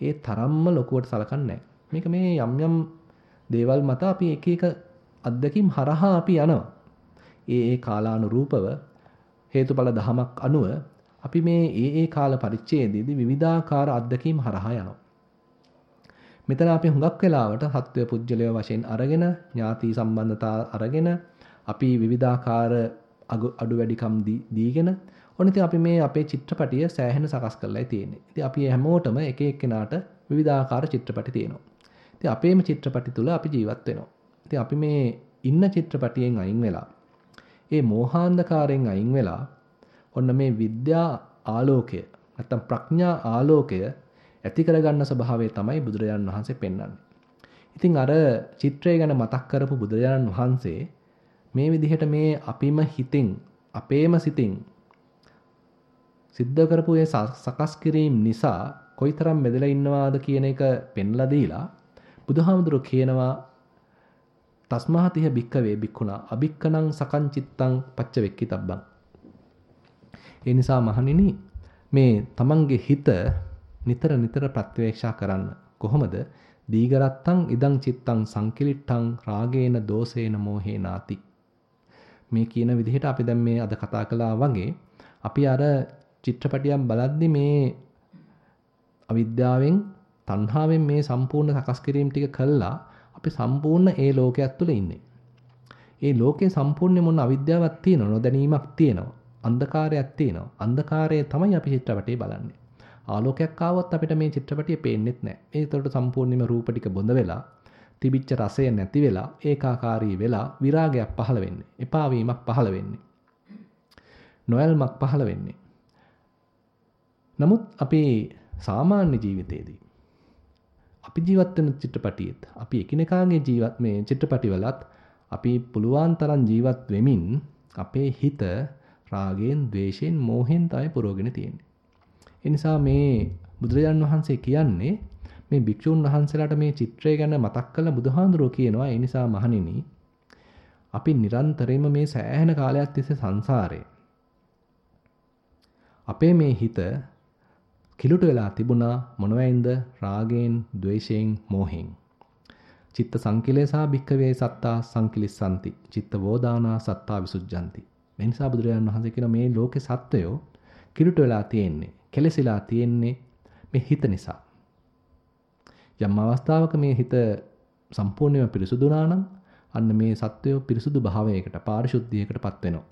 ඒ තරම්ම ලොකුවට සලකන්නේ මේක මේ යම් යම් දේවල් මත අපි එක එක අත්දැකීම් හරහා අපි යනවා. ඒ ඒ කාලානුරූපව හේතුඵල ධමයක් අනුව අපි මේ ඒ ඒ කාල පරිච්ඡේදයේදී විවිධාකාර අත්දැකීම් හරහා යනවා. මෙතන අපි හුඟක් වෙලාවට සත්වය පුජ්‍යලය වශයෙන් අරගෙන ඥාති සම්බන්ධතා අරගෙන අපි විවිධාකාර අඩු වැඩිකම් දීගෙන ඔන්න ඉතින් අපි මේ අපේ චිත්‍රපටිය සෑහෙන සකස් කරලායි තියෙන්නේ. ඉතින් අපි හැමෝටම එක එක්කෙනාට විවිධාකාර චිත්‍රපටි තියෙනවා. ඉතින් අපේම චිත්‍රපටි තුල අපි ජීවත් වෙනවා. ඉතින් අපි මේ ඉන්න චිත්‍රපටියෙන් අයින් වෙලා ඒ මෝහාන්ධකාරයෙන් අයින් වෙලා ඔන්න මේ විද්‍යා ආලෝකය නැත්තම් ප්‍රඥා ආලෝකය ඇති කරගන්න ස්වභාවය තමයි බුදුරජාණන් වහන්සේ පෙන්වන්නේ. ඉතින් අර චිත්‍රය ගැන මතක් කරපු බුදුරජාණන් වහන්සේ මේ විදිහට මේ අපිම හිතින් අපේම සිතින් සිද්ධ කරපු ඒ සකස් කිරීම නිසා කොයිතරම් බෙදලා ඉන්නවාද කියන එක පෙන්ලා දීලා බුදුහාමුදුරු කියනවා තස්මාතිහ භික්කවේ භික්ඛුනා අභික්කනං සකං චිත්තං පච්ච වෙක්කිතබ්බං ඒ නිසා මහණෙනි මේ තමන්ගේ හිත නිතර නිතර ප්‍රත්‍යවේක්ෂා කරන්න. කොහොමද? දීගරත්තං ඉදං චිත්තං සංකිලිට්ඨං රාගේන දෝසේන මෝහේනාති. මේ කියන විදිහට අපි දැන් මේ අද කතා කළා වගේ අපි අර චිත්‍රපටියක් බලද්දි මේ අවිද්‍යාවෙන් තණ්හාවෙන් මේ සම්පූර්ණ සකස් කිරීම ටික කළා අපි සම්පූර්ණ ඒ ලෝකයක් තුළ ඉන්නේ. ඒ ලෝකේ සම්පූර්ණ මොන අවිද්‍යාවක් තියෙනව නොදැනීමක් තියෙනවා. අන්ධකාරයක් තියෙනවා. අන්ධකාරය තමයි අපි චිත්‍රපටයේ බලන්නේ. ආලෝකයක් ආවොත් අපිට මේ චිත්‍රපටිය පේන්නෙත් නැහැ. ඒතරට සම්පූර්ණයෙන්ම රූප ටික බොඳ වෙලා තිබිච්ච රසය නැති වෙලා ඒකාකාරී වෙලා විරාගයක් පහළ වෙන්නේ. එපා වීමක් පහළ වෙන්නේ. නොයල්මක් පහළ වෙන්නේ. නමුත් අපේ සාමාන්‍ය ජීවිතයේදී අපි ජීවත් වෙන චිත්‍රපටියෙත් අපි එකිනෙකාගේ ජීවත් මේ චිත්‍රපටිවලත් අපි පුළුවන් තරම් ජීවත් වෙමින් අපේ හිත රාගයෙන්, ద్వේෂයෙන්, මෝහෙන් තමයි පුරවගෙන තියෙන්නේ. එනිසා මේ බුදුරජාණන් වහන්සේ කියන්නේ මේ භික්ෂූන් වහන්සේලාට මේ චිත්‍රය ගැන මතක් කළ බුදුහාඳුරෝ කියනවා. ඒ නිසා මහණෙනි අපි නිරන්තරයෙන්ම මේ සෑහෙන කාලයක් තිස්සේ සංසාරේ අපේ මේ හිත කිලුට වෙලා තිබුණා මොනවයින්ද රාගයෙන් ද්වේෂයෙන් මෝහෙන් චිත්ත සංකිලේසා භික්කවේ සත්තා සංකිලිස්සanti චිත්ත වෝදානා සත්තා විසුද්ධಂತಿ මේ නිසා බුදුරජාණන් වහන්සේ කියන මේ ලෝකේ සත්වයෝ කිලුට වෙලා තියෙන්නේ. කෙලසිලා තියෙන්නේ මේ හිත නිසා. යම් අවස්ථාවක මේ හිත සම්පූර්ණයෙන්ම පිරිසුදුනා නම් අන්න මේ සත්වය පිරිසුදු භාවයකට පාරිශුද්ධියකටපත් වෙනවා.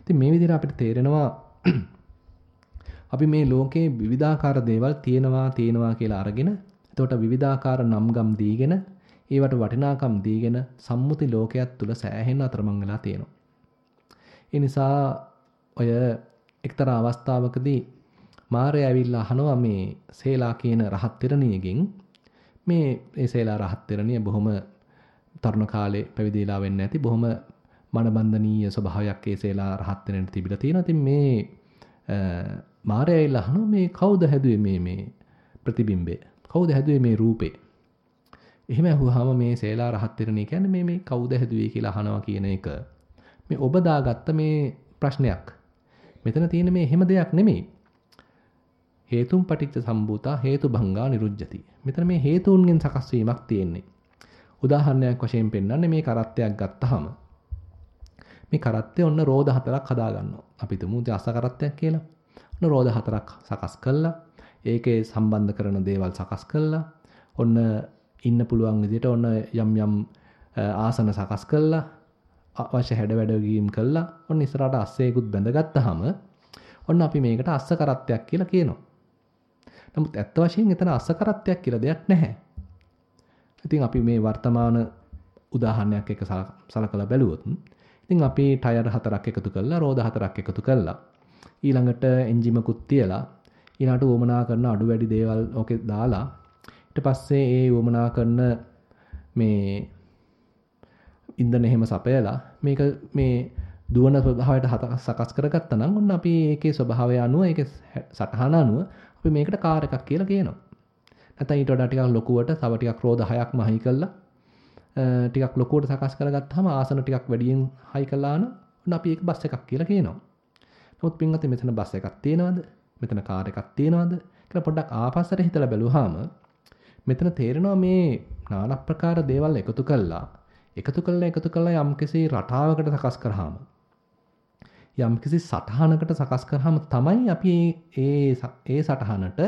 ඉතින් මේ විදිහට අපිට තේරෙනවා අපි මේ ලෝකේ විවිධාකාර දේවල් තියෙනවා තියෙනවා කියලා අරගෙන එතකොට විවිධාකාර නම්ගම් දීගෙන ඒවට වටිනාකම් දීගෙන සම්මුති ලෝකයක් තුල සෑහෙන අතරමං වෙලා තියෙනවා. ඒ නිසා ඔය එක්තරා අවස්ථාවකදී මාරය ඇවිල්ලා අහනවා මේ සේලා කියන රහත් තෙරණියගෙන් මේ ඒ සේලා රහත් තෙරණිය බොහොම තරුණ කාලේ පැවිදිලා වෙන්නේ නැති බොහොම මනබන්ධනීය ස්වභාවයක් ඒ සේලා රහත් තෙරණියට තිබිලා තියෙනවා. ඉතින් මේ මාරය ඇවිල්ලා අහනවා මේ කවුද හැදුවේ මේ මේ ප්‍රතිබිම්බය? කවුද හැදුවේ මේ රූපේ? එහෙම ඇහුවාම මේ සේලා රහත් තෙරණිය කියන්නේ මේ මේ කවුද හැදුවේ කියලා අහනවා කියන එක මේ ඔබ දාගත්ත මේ ප්‍රශ්නයක්. මෙතන තියෙන මේ එහෙම දෙයක් නෙමෙයි. හේතුම් පටිච්ච සම්භූතා හේතු භංගා නිරුජ්ජති. මෙතන මේ හේතුන්ගෙන් සකස් වීමක් තියෙන්නේ. උදාහරණයක් වශයෙන් පෙන්නන්නේ මේ කරත්තයක් ගත්තාම මේ කරත්තේ ඔන්න රෝද හතරක් හදා ගන්නවා. අපි තුමු අස කරත්තයක් කියලා. ඔන්න රෝද හතරක් සකස් කළා. ඒකේ සම්බන්ධ කරන දේවල් සකස් කළා. ඔන්න ඉන්න පුළුවන් විදිහට ඔන්න යම් යම් ආසන සකස් කළා. අවශ්‍ය හැඩ වැඩගීම් කළා. ඔන්න ඉස්සරහට අස්සේකුත් බැඳගත්තාම ඔන්න අපි මේකට අස්ස කරත්තයක් කියලා කියනවා. නමුත් ඇත්ත වශයෙන් එතන අසකරත්වයක් කියලා දෙයක් නැහැ. ඉතින් අපි මේ වර්තමාන උදාහරණයක් එක සලකලා බැලුවොත් ඉතින් අපි ටයර් හතරක් එකතු කරලා රෝද හතරක් එකතු කරලා ඊළඟට එන්ජිමකුත් තියලා ඊළඟට වමනා කරන අඩු වැඩි දේවල් ඕකේ දාලා ඊට පස්සේ ඒ වමනා කරන මේ ඉන්ධන එහෙම සපයලා මේක මේ දුවන ස්වභාවයට සකස් කරගත්තා නම් ඔන්න අපි ඒකේ ස්වභාවය අනුව ඒකේ සටහන අනුව අපි මේකට කාර් එකක් කියලා කියනවා. නැත්නම් ඊට වඩා ටිකක් ලොකුවට තව ටිකක් රෝද හයක් මහයි කළා ටිකක් ලොකුවට සකස් කරගත්තාම ආසන ටිකක් වැඩියෙන් හයි කළා නම් අපි ඒක බස් එකක් කියලා කියනවා. නමුත් පින්වත්නි මෙතන බස් එකක් තියෙනවද? මෙතන කාර් එකක් තියෙනවද? කියලා පොඩ්ඩක් ආපස්සට හිතලා බැලුවාම මෙතන තේරෙනවා මේ নানা ප්‍රකාර දේවල් එකතු කළා එකතු කළා එකතු කළා යම්කිසි රටාවකට සකස් කරාම යම්කිසි සටහනකට සකස් කරාම තමයි අපි ඒ ඒ සටහනට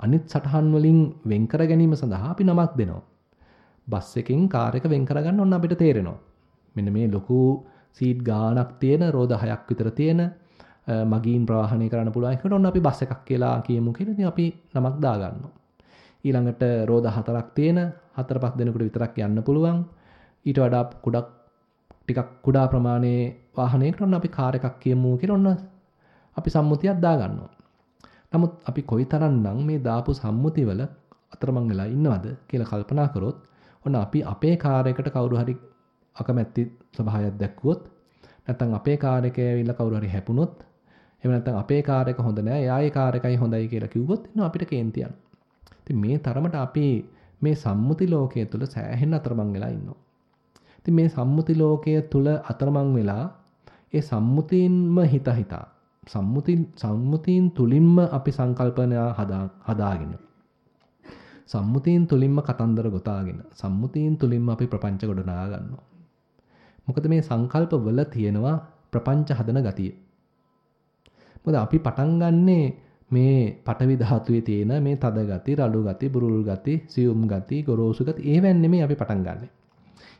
අනිත් සටහන් වලින් වෙන් කර ගැනීම සඳහා අපි නමක් දෙනවා. බස් එකෙන් කාර් එක වෙන් කරගන්න ඕන අපිට තේරෙනවා. මෙන්න මේ ලොකු සීට් ගාණක් තියෙන රෝද හයක් විතර තියෙන මගීන් ප්‍රවාහනය කරන්න පුළුවන් එකට ඔන්න අපි බස් එකක් කියලා කියමු කියලා ඉතින් අපි නමක් දාගන්නවා. ඊළඟට රෝද හතරක් තියෙන හතර පහ දෙනෙකුට විතරක් යන්න පුළුවන්. ඊට වඩා කුඩක් ටිකක් කුඩා ප්‍රමාණයේ වාහනයකට ඔන්න අපි කාර් එකක් කියමු කියලා ඔන්න අපි සම්මුතියක් දාගන්නවා. නමුත් අපි කොයිතරම්නම් මේ දාපු සම්මුතිවල අතරමං වෙලා ඉන්නවද කියලා කල්පනා කරොත් ඔන්න අපි අපේ කාර් එකට කවුරු හරි අකමැති ස්වභාවයක් දැක්වුවොත් නැත්නම් අපේ කාර් එකේ ඇවිල්ලා කවුරු හරි හැපුණොත් එහෙම නැත්නම් අපේ කාර් එක හොඳ නෑ එයාගේ කාර් එකයි හොඳයි කියලා කිව්වොත් එන්න අපිට කේන්ති යනවා. ඉතින් මේ තරමට අපි මේ සම්මුති ලෝකයේ තුල සෑහෙන අතරමං වෙලා ඉන්නවා. ඉතින් මේ සම්මුති ලෝකයේ තුල අතරමං වෙලා ඒ සම්මුතියින්ම හිත හිතා සම්මුතින් සම්මුතියින් තුලින්ම අපි සංකල්පන හදාගෙන සම්මුතියින් තුලින්ම කතන්දර ගොතාගෙන සම්මුතියින් තුලින්ම අපි ප්‍රපංච ගොඩනගා ගන්නවා. මොකද මේ සංකල්ප වල තියෙනවා ප්‍රපංච හදන ගතිය. මොකද අපි පටන් ගන්නේ මේ පටවි ධාතුවේ තියෙන මේ තද ගති, රළු ගති, බුරුල් ගති, සියුම් ගති, ගොරෝසු ගති ඒවෙන් නෙමෙයි අපි පටන් ගන්නෙ.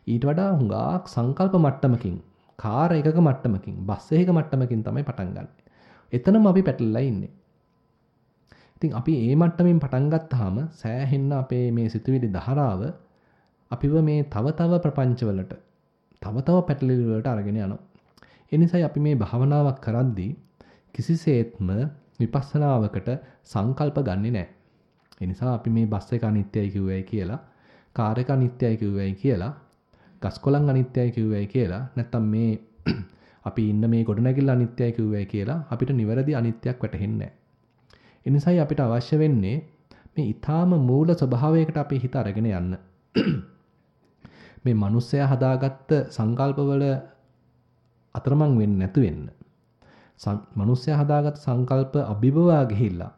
ඊට වඩා හුඟක් සංකල්ප මට්ටමකින් කාර් එකක මට්ටමකින් බස් එකක මට්ටමකින් තමයි පටන් ගන්න. එතනම අපි පැටලලා ඉන්නේ. ඉතින් අපි ඒ මට්ටමින් පටන් ගත්තාම සෑහෙන්න අපේ මේ සිතුවිලි ධාරාව අපිව මේ තව තව ප්‍රපංචවලට තව තව පැටලිලි වලට අරගෙන යනවා. ඒ නිසායි අපි මේ භාවනාවක් කරද්දී කිසිසේත්ම විපස්සනාවකට සංකල්ප ගන්නෙ නැහැ. ඒ නිසා අපි මේ බස් එක අනිත්‍යයි කිව්වයි කියලා, කාර් එක අනිත්‍යයි කිව්වයි කියලා ගස්කොලන් අනිත්‍යයි කිව්වයි කියලා නැත්තම් මේ අපි ඉන්න මේ ගොඩනැගිල්ල අනිත්‍යයි කිව්වයි කියලා අපිට නිවැරදි අනිත්‍යයක් වැටහෙන්නේ නැහැ. එනිසායි අපිට අවශ්‍ය වෙන්නේ මේ ඊ타ම මූල ස්වභාවයකට අපේ හිත අරගෙන යන්න. මේ මිනිස්සයා හදාගත්ත සංකල්පවල අතරමං වෙන්නේ නැතු වෙන්න. මිනිස්සයා හදාගත්ත සංකල්ප අභිබවා ගිහිල්ලා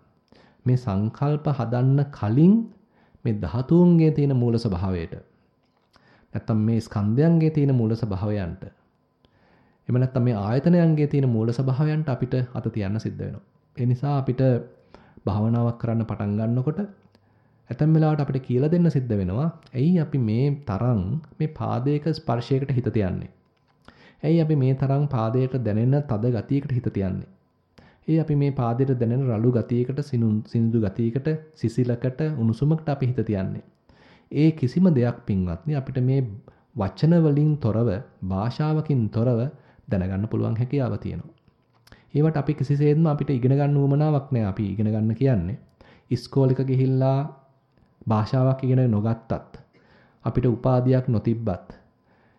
මේ සංකල්ප හදන්න කලින් මේ ධාතුන්ගේ තියෙන මූල ස්වභාවයට නැත්තම් මේ ස්කන්ධයන්ගේ තියෙන මූල ස්වභාවයන්ට එහෙම නැත්තම් මේ ආයතනයන්ගේ තියෙන මූල ස්වභාවයන්ට අපිට අත තියන්න සිද්ධ වෙනවා. ඒ නිසා අපිට භාවනාවක් කරන්න පටන් ගන්නකොට ඇතැම් වෙලාවට අපිට කියලා දෙන්න සිද්ධ වෙනවා. ඇයි අපි මේ තරම් මේ පාදයක ස්පර්ශයකට හිත තියන්නේ? ඇයි අපි මේ තරම් පාදයට දැනෙන තද ගතියකට හිත තියන්නේ? ඒ අපි මේ පාදයට දැනෙන රළු ගතියකට සිනිඳු ගතියකට සිසිලකට උණුසුමකට අපි හිත තියන්නේ. ඒ කිසිම දෙයක් පින්වත්නි අපිට මේ වචන වලින් තොරව භාෂාවකින් තොරව දැනගන්න පුළුවන් හැකියාව තියෙනවා. ඒවට අපි කිසිසේත්ම අපිට ඉගෙන ගන්න උවමනාවක් නැහැ. අපි ඉගෙන ගන්න කියන්නේ ඉස්කෝලේක ගිහිල්ලා භාෂාවක් ඉගෙන නොගත්තත් අපිට උපාධියක් නොතිබ්බත්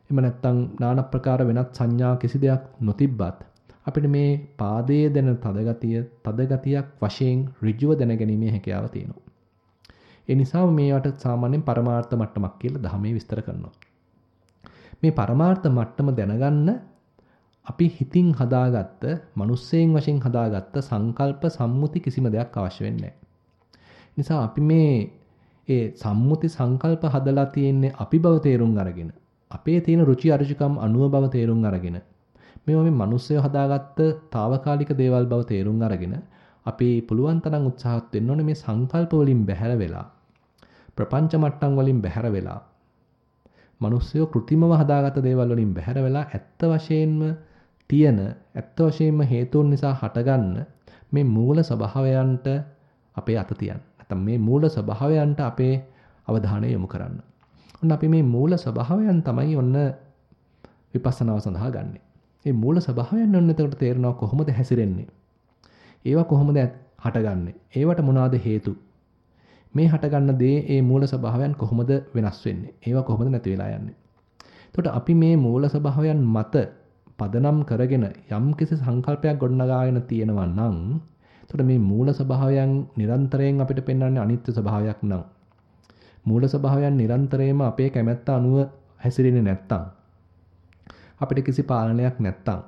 එහෙම නැත්නම් নানা ප්‍රකාර වෙනත් සංඥා කිසි දෙයක් නොතිබ්බත් අපිට මේ පාදයේ දැන තදගතිය තදගතියක් වශයෙන් ඍජුව දැනගැනීමේ හැකියාව තියෙනවා. ඒ නිසා මේවට සාමාන්‍යයෙන් පරමාර්ථ මට්ටමක් කියලා ධර්මයේ විස්තර කරනවා. මේ පරමාර්ථ මට්ටම දැනගන්න අපි හිතින් හදාගත්ත, මිනිස්සෙන් වශයෙන් හදාගත්ත සංකල්ප සම්මුති කිසිම දෙයක් අවශ්‍ය වෙන්නේ නිසා අපි මේ ඒ සම්මුති සංකල්ප හදලා තියෙන්නේ අපි බව තේරුම් අරගෙන අපේ තියෙන රුචි අරුචිකම් අනුව බව තේරුම් අරගෙන මේවා මේ මිනිස්සය හදාගත්ත తాවකාලික දේවල් බව තේරුම් අරගෙන අපි පුළුවන් තරම් උත්සාහත් වෙන්න ඕනේ මේ සංකල්ප වලින් බැහැර වෙලා ප්‍රපංච මට්ටම් වලින් බැහැර වෙලා මිනිස්සුયો કૃතිමව හදාගත්ත දේවල් වලින් බැහැර වෙලා ඇත්ත වශයෙන්ම තියෙන ඇත්ත වශයෙන්ම හේතුන් නිසා හටගන්න මේ මූල ස්වභාවයන්ට අපේ අත තියන්න. නැත්නම් මේ මූල ස්වභාවයන්ට අපේ අවධානය යොමු කරන්න. ඔන්න අපි මේ මූල ස්වභාවයන් තමයි ඔන්න විපස්සනාව සඳහා ගන්නෙ. මේ මූල ස්වභාවයන් ඔන්න එතකොට තේරෙනවා කොහොමද හැසිරෙන්නේ. ඒවා කොහොමද හටගන්නේ? ඒවට මොනවාද හේතු? මේ හටගන්න දේ ඒ මූල ස්වභාවයන් කොහොමද වෙනස් වෙන්නේ? ඒවා කොහොමද නැති වෙලා යන්නේ? එතකොට අපි මේ මූල ස්වභාවයන් මත පදනම් කරගෙන යම්කිසි සංකල්පයක් ගොඩනගාගෙන තියෙනවා නම් එතකොට මේ මූල ස්වභාවයන් නිරන්තරයෙන් අපිට පෙන්වන්නේ අනිත්‍ය ස්වභාවයක් නම් මූල ස්වභාවයන් නිරන්තරයෙන්ම අපේ කැමැත්ත අනුව හැසිරෙන්නේ නැත්තම් අපිට කිසි පාලනයක් නැත්තම්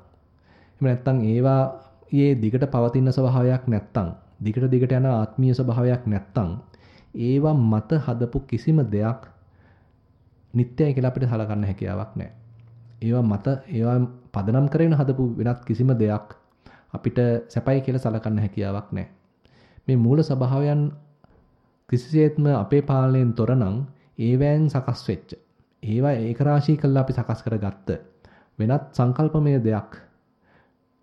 එහෙම නැත්තම් ඒවා යේ දිගට පවතින ස්වභාවයක් නැත්තම් දිගට දිගට යන ආත්මීය ස්වභාවයක් නැත්තම් ඒවා මත හදපු කිසිම දෙයක් නිත්‍යයි කියලා අපිට සලකන්න හැකියාවක් නැහැ. ඒවා මත ඒවා පදනම් කරගෙන හදපු වෙනත් කිසිම දෙයක් අපිට සැපයි කියලා සලකන්න හැකියාවක් නැහැ. මේ මූල ස්වභාවයන් කිසිසේත්ම අපේ පාලනයෙන් තොර නම් ඒවැයෙන් සකස් වෙච්ච ඒවා ඒකරාශී කළා අපි සකස් කරගත්ත වෙනත් සංකල්පමය දෙයක්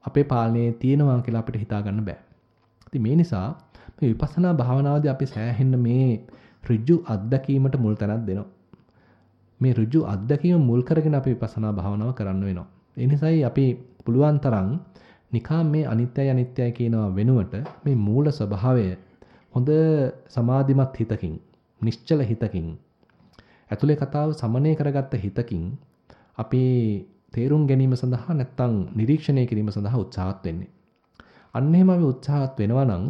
අපේ පාලනයේ තියෙනවා කියලා අපිට හිතා ගන්න බෑ. ඉතින් මේ නිසා මේ විපස්සනා භාවනාවේදී අපි සෑහෙන්න මේ ඍජු අත්දැකීමට මුල් තැනක් දෙනවා. මේ ඍජු අත්දැකීම මුල් කරගෙන අපි විපස්සනා භාවනාව කරන්න වෙනවා. ඒ නිසායි අපි පුළුවන් තරම් නිකම් මේ අනිත්‍යයි අනිත්‍යයි කියනවා වෙනුවට මේ මූල ස්වභාවය හොඳ සමාධිමත් හිතකින් නිශ්චල හිතකින් ඇතුලේ කතාව සමනය කරගත්ත හිතකින් අපි තේරුම් ගැනීම සඳහා නැත්තම් නිරීක්ෂණය කිරීම සඳහා උත්සාහත් වෙන්නේ. අන්න එහෙම අපි උත්සාහත් වෙනවා නම්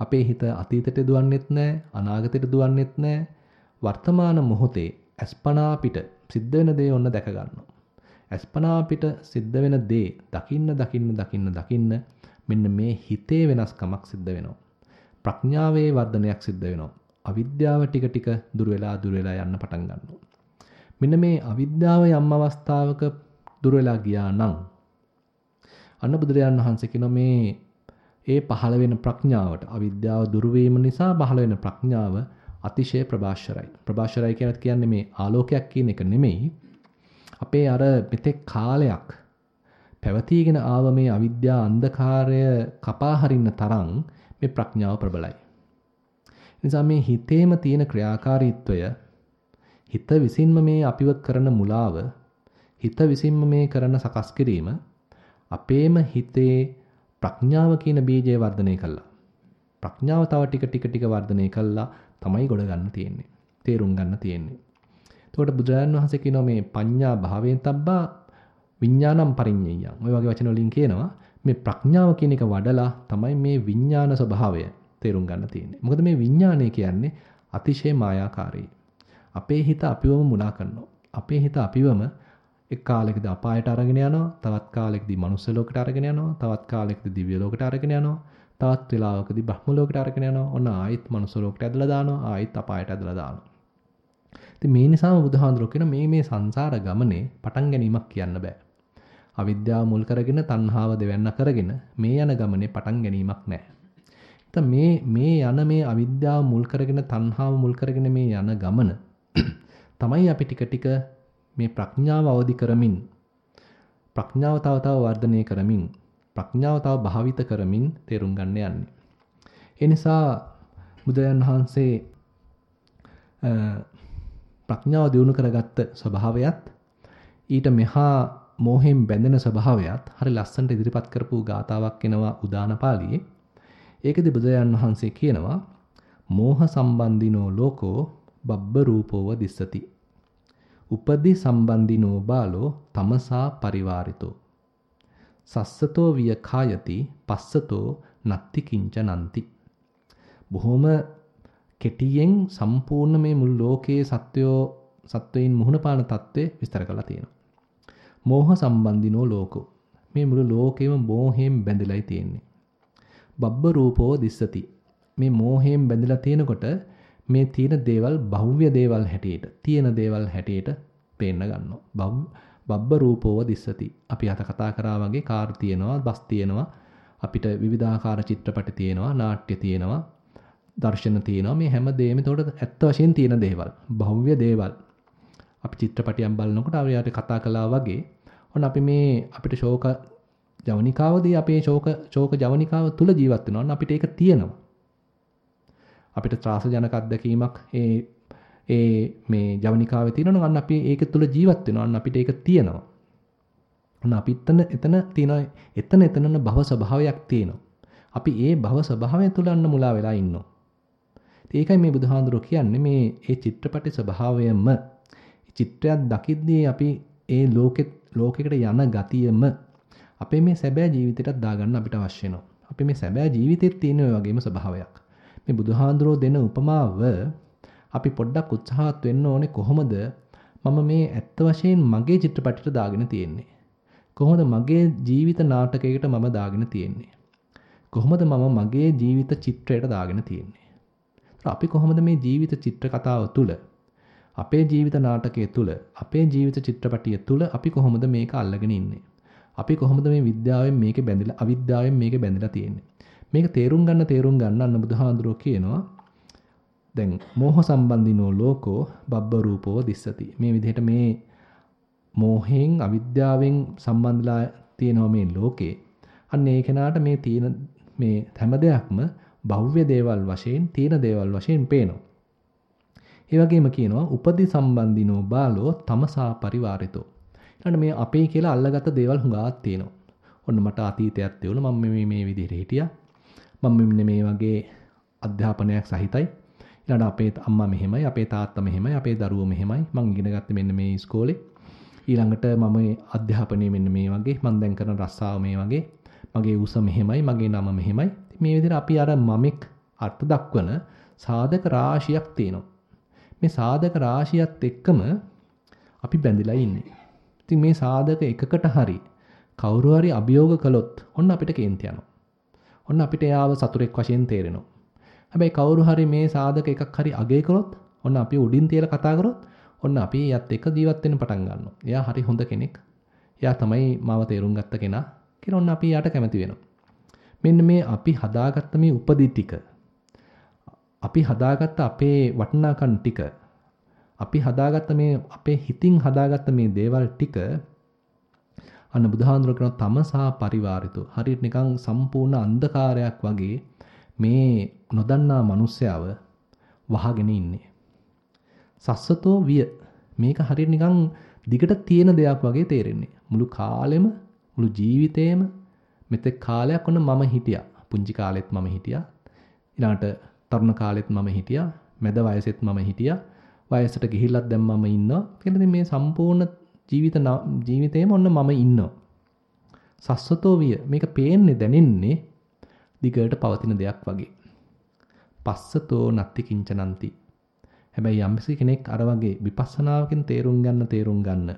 අපේ හිත අතීතයට දුවන්නෙත් නැහැ අනාගතයට දුවන්නෙත් නැහැ වර්තමාන මොහොතේ අස්පනා පිට සිද්ධ වෙන දේ ඔන්න දැක ගන්නවා. අස්පනා පිට සිද්ධ වෙන දේ දකින්න දකින්න දකින්න දකින්න මෙන්න මේ හිතේ වෙනස්කමක් සිද්ධ වෙනවා. ප්‍රඥාවේ වර්ධනයක් සිද්ධ වෙනවා. අවිද්‍යාව ටික ටික දුර වෙලා දුර වෙලා යන්න පටන් ගන්නවා. මෙන්න මේ අවිද්‍යාව යම් අවස්ථාවක දුර වෙලා ගියා නම් අන්න බුදුරජාණන් වහන්සේ කියන මේ ඒ පහළ වෙන ප්‍රඥාවට අවිද්‍යාව දුරු නිසා පහළ වෙන ප්‍රඥාව අතිශය ප්‍රභාෂරයි. ප්‍රභාෂරයි කියන්නේ මේ ආලෝකයක් කියන එක නෙමෙයි. අපේ අර මෙතෙක් කාලයක් පැවතීගෙන ආව මේ අවිද්‍යා අන්ධකාරය කපා හරින්න තරම් මේ ප්‍රඥාව ප්‍රබලයි. නිසා මේ හිතේම තියෙන ක්‍රියාකාරීත්වය හිත විසින්ම මේ අපිව කරන මුලාව හිත විසින්ම මේ කරන සකස් කිරීම අපේම හිතේ ප්‍රඥාව කියන බීජය වර්ධනය කළා. ප්‍රඥාව තව ටික ටික ටික වර්ධනය කළා තමයි ගොඩ ගන්න තියෙන්නේ. තේරුම් ගන්න තියෙන්නේ. එතකොට බුදුරජාණන් වහන්සේ කියනවා මේ පඤ්ඤා භාවයෙන් තබ්බා විඥානම් පරිඤ්ඤයං. ඔය වගේ වචන වලින් කියනවා මේ ප්‍රඥාව කියන එක වඩලා තමයි මේ විඥාන ස්වභාවය තේරුම් ගන්න තියෙන්නේ. මොකද මේ විඥානය කියන්නේ අතිශය මායාකාරී. අපේ හිත අපිවම මුලා කරනවා. අපේ හිත අපිවම එක් කාලයකදී අපායට අරගෙන යනවා, තවත් කාලයකදී මනුස්ස ලෝකයට අරගෙන යනවා, තවත් කාලයකදී දිව්‍ය ලෝකයට අරගෙන යනවා, තවත් වෙලාවකදී බ්‍රහ්ම ලෝකයට අරගෙන යනවා. ඔන්න ආයෙත් මනුස්ස ලෝකයට ඇදලා දානවා, ආයෙත් අපායට ඇදලා දානවා. ඉතින් මේ නිසාම බුදුහාඳුරෝ කියන මේ මේ සංසාර ගමනේ පටන් ගැනීමක් කියන්න බෑ. අවිද්‍යාව මුල් කරගෙන තණ්හාව දෙවන්න කරගෙන මේ යන ගමනේ පටන් ගැනීමක් නැහැ. මේ මේ යන මේ අවිද්‍යාව මුල් කරගෙන තණ්හාව මුල් කරගෙන මේ යන ගමන තමයි අපි ටික ටික මේ ප්‍රඥාව අවදි කරමින් ප්‍රඥාව තව තව වර්ධනය කරමින් ප්‍රඥාව තව භාවිත කරමින් තේරුම් ගන්න යන්නේ. ඒ නිසා බුදුරජාන් වහන්සේ ප්‍රඥාව දියුණු කරගත්ත ස්වභාවයත් ඊට මෙහා මෝහෙන් බැඳෙන ස්වභාවයත් හරි ලස්සනට ඉදිරිපත් කරපු ගාතාවක් එනවා උදාන පාළියේ. ඒකදී බුදුරජාන් වහන්සේ කියනවා මෝහ සම්බන්ධිනෝ ලෝකෝ බබ්බ රූපෝව දිස්සති උපදි සම්බන්ධිනෝ බාලෝ තමසා පරිවාරිතෝ සස්සතෝ විය කායති පස්සතෝ නත්ති කිංච නන්ති බොහොම කෙටියෙන් සම්පූර්ණ මේ මුළු ලෝකයේ සත්වයෝ සත්වයින් මුහුණ පාන தત્ත්වය විස්තර කරලා තියෙනවා. මෝහ සම්බන්ධිනෝ ලෝකෝ. මේ මුළු ලෝකෙම මෝහයෙන් බැඳිලායි තියෙන්නේ. බබ්බ රූපෝ දිස්සති. මේ මෝහයෙන් බැඳිලා තියෙනකොට මේ තියෙන දේවල් භෞ්‍ය දේවල් හැටියට, තියෙන දේවල් හැටියට පේන්න ගන්නවා. බබ්බ රූපෝව දිස්සති. අපි අත කතා කරා වගේ කාර් තියෙනවා, බස් තියෙනවා, අපිට විවිධාකාර චිත්‍රපට තියෙනවා, නාට්‍ය තියෙනවා, දර්ශන තියෙනවා. මේ හැම දෙයක්ම එතකොට ඇත්ත වශයෙන් තියෙන දේවල්, භෞ්‍ය දේවල්. අපි චිත්‍රපටියක් බලනකොට අපි කතා කළා වගේ ඔන්න අපි මේ අපිට ශෝක ජවනිකාවදී අපේ ශෝක ශෝක ජවනිකාව තුල ජීවත් වෙනවා. ඔන්න අපිට ඒක තියෙනවා. අපිට ත්‍රාසජනක අත්දැකීමක් ඒ ඒ මේ ජවනිකාවේ තියෙනවා අන්න අපි ඒක තුල ජීවත් වෙනවා. අන්න අපිට ඒක තියෙනවා. අන්න අපි එතන එතන තියෙන එතන එතනන භව ස්වභාවයක් තියෙනවා. අපි ඒ භව ස්වභාවය තුල අන්න මුලා වෙලා ඉන්නවා. ඒකයි මේ බුදුහාඳුරෝ කියන්නේ මේ ඒ චිත්‍රපටි ස්වභාවයම චිත්‍රයක් දකිද්දී අපි ඒ ලෝකෙ ලෝකයකට යන ගතියම අපේ මේ සැබෑ ජීවිතයටත් දාගන්න අපිට අවශ්‍ය වෙනවා. අපේ මේ සැබෑ ජීවිතෙත් තියෙන ඔය වගේම ස්වභාවයක්. මේ බුදුහාඳුරෝ දෙන උපමාව අපි පොඩ්ඩක් උත්සාහත් වෙන්න ඕනේ කොහොමද මම මේ ඇත්ත වශයෙන් මගේ චිත්‍රපටයට දාගෙන තියෙන්නේ. කොහොමද මගේ ජීවිත නාටකයකට මම දාගෙන තියෙන්නේ. කොහොමද මම මගේ ජීවිත චිත්‍රයට දාගෙන තියෙන්නේ. අපි කොහොමද මේ ජීවිත චිත්‍ර කතාව තුළ අපේ ජීවිත නාටකය තුළ අපේ ජීවිත චිත්‍රපටිය තුළ අපි කොහොමද මේක අල්ලගෙන ඉන්නේ. අපි කොහොමද මේ විද්‍යාවෙන් මේකේ බැඳිලා අවිද්‍යාවෙන් මේකේ බැඳිලා තියෙන්නේ. මේක තේරුම් ගන්න තේරුම් ගන්න අන්න බුදුහාඳුරෝ කියනවා දැන් මෝහ සම්බන්ධිනෝ ලෝකෝ බබ්බ රූපෝ දිස්සති. මේ විදිහට මේ මෝහයෙන් අවිද්‍යාවෙන් සම්බන්ධලා තියෙනවා මේ ලෝකේ. අන්න ඒ කෙනාට මේ තියෙන මේ හැම දෙයක්ම භව්‍ය දේවල් වශයෙන් තියෙන දේවල් වශයෙන් පේනවා. ඒ වගේම කියනවා උපදි සම්බන්ධිනෝ බාලෝ තමසා පරිවාරිතෝ. ඊළඟ මේ අපේ කියලා අල්ලගත්ත දේවල් හුඟාක් තියෙනවා. ඔන්න මට අතීතයක් තියුණා මම මේ මේ විදිහට හිටියා. මම මෙන්න මේ වගේ අධ්‍යාපනයක් සහිතයි. ඊළඟ අපේ අම්මා මෙහෙමයි, අපේ තාත්තා මෙහෙමයි, අපේ දරුවෝ මෙහෙමයි. මං ඉගෙන ගත්තේ මෙන්න මේ ඉස්කෝලේ. ඊළඟට මම අධ්‍යාපනයේ මෙන්න මේ වගේ, මං දැන් කරන රස්සාව මේ වගේ. මගේ උස මෙහෙමයි, මගේ නම මෙහෙමයි. මේ විදිහට අපි අර මමෙක් අර්ථ දක්වන සාධක රාශියක් තියෙනවා. මේ සාධක රාශියත් එක්කම අපි බැඳිලා ඉන්නේ. ඉතින් මේ සාධක එකකට හරි කවුරු හරි අභියෝග කළොත් ඔන්න අපිට කේන්ති යනවා. ඔන්න අපිට එයාව සතුරෙක් වශයෙන් තේරෙනවා. හැබැයි කවුරු හරි මේ සාධක එකක් හරි අගය කළොත් ඔන්න අපි උඩින් තියලා කතා කරොත් ඔන්න අපි එයත් එක්ක ජීවත් වෙන්න පටන් ගන්නවා. එයා හරි හොඳ කෙනෙක්. එයා තමයි මාව තේරුම් ගත්ත කෙනා. කියලා ඔන්න අපි යාට කැමති වෙනවා. මෙන්න මේ අපි හදාගත්ත මේ උපදි ටික අපි හදාගත්ත අපේ වටිනාකම් ටික අපි හදාගත්ත මේ අපේ හිතින් හදාගත්ත මේ දේවල් ටික අන්න බුදුහාඳුර කරන තමසා පරිවාරිතෝ හරියට නිකන් සම්පූර්ණ අන්ධකාරයක් වගේ මේ නොදන්නා මිනිස්සයව වහගෙන ඉන්නේ. සස්සතෝ විය මේක හරියට නිකන් දිගට තියෙන දෙයක් වගේ තේරෙන්නේ. මුළු කාලෙම මුළු ජීවිතේම මෙතෙක් කාලයක් ඔන්න මම හිටියා. පුංචි කාලෙත් මම හිටියා. ඊළඟට තරුණ කාලෙත් මම හිටියා. මැද වයසෙත් මම හිටියා. වයසට ගිහිල්ලත් දැන් මම ඉන්නවා. කියලා මේ සම්පූර්ණ ජීවිත ජීවිතේම ඔන්න මම ඉන්නවා. සස්සතෝ විය මේක පේන්නේ දැනෙන්නේ දිගට පවතින දෙයක් වගේ. පස්සතෝ නත්ති කිංචනಂತಿ. හැබැයි යම්කිසි කෙනෙක් අර වගේ විපස්සනාවකින් තේරුම් ගන්න තේරුම් ගන්න.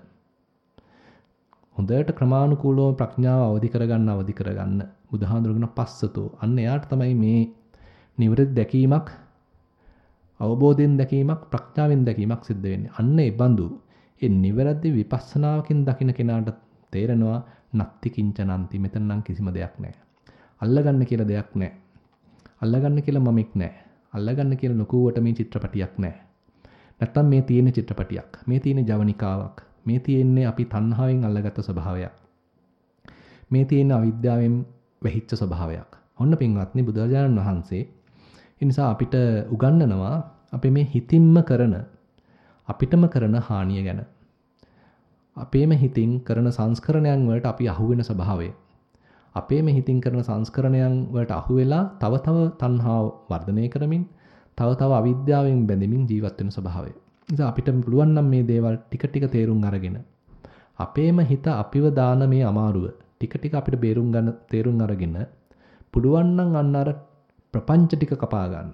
හොඳට ක්‍රමානුකූලව ප්‍රඥාව අවදි කරගන්න අවදි කරගන්න. බුදුහාඳුරගෙන පස්සතෝ. අන්න එයාට තමයි මේ නිවැරදි දැකීමක් අවබෝධයෙන් දැකීමක් ප්‍රඥාවෙන් දැකීමක් සිද්ධ වෙන්නේ. අන්න ඒ බඳු ඒ නිවැරදි විපස්සනාවකින් දකින කෙනාට තේරෙනවා නත්ති කිංචනන්ති මෙතන නම් කිසිම දෙයක් නැහැ. අල්ලගන්න කියලා දෙයක් නැහැ. අල්ලගන්න කියලා මමෙක් නැහැ. අල්ලගන්න කියලා ලොකුවට මේ චිත්‍රපටියක් නැහැ. නැත්තම් මේ තියෙන චිත්‍රපටියක්. මේ තියෙන ජවනිකාවක්. මේ තියෙන්නේ අපි තණ්හාවෙන් අල්ලගත්ත ස්වභාවයක්. මේ තියෙන අවිද්‍යාවෙන් වැහිච්ච ස්වභාවයක්. ඔන්න පින්වත්නි බුදුරජාණන් වහන්සේ ඒ නිසා අපිට උගන්වනවා අපි මේ හිතින්ම කරන අපිටම කරන හානිය ගැන. අපේම හිතින් කරන සංස්කරණයන් වලට අපි අහු වෙන ස්වභාවය. අපේම හිතින් කරන සංස්කරණයන් වලට අහු වෙලා තව තව තණ්හාව වර්ධනය කරමින් තව තව අවිද්‍යාවෙන් බැඳෙමින් ජීවත් වෙන ස්වභාවය. නිසා අපිට පුළුවන් නම් මේ දේවල් ටික ටික තේරුම් අරගෙන අපේම හිත අපිව දාන මේ අමාරුව ටික ටික අපිට බේරුම් ගන්න තේරුම් අරගෙන පුළුවන් නම් අන්න අර ප්‍රපංච ටික කපා ගන්න.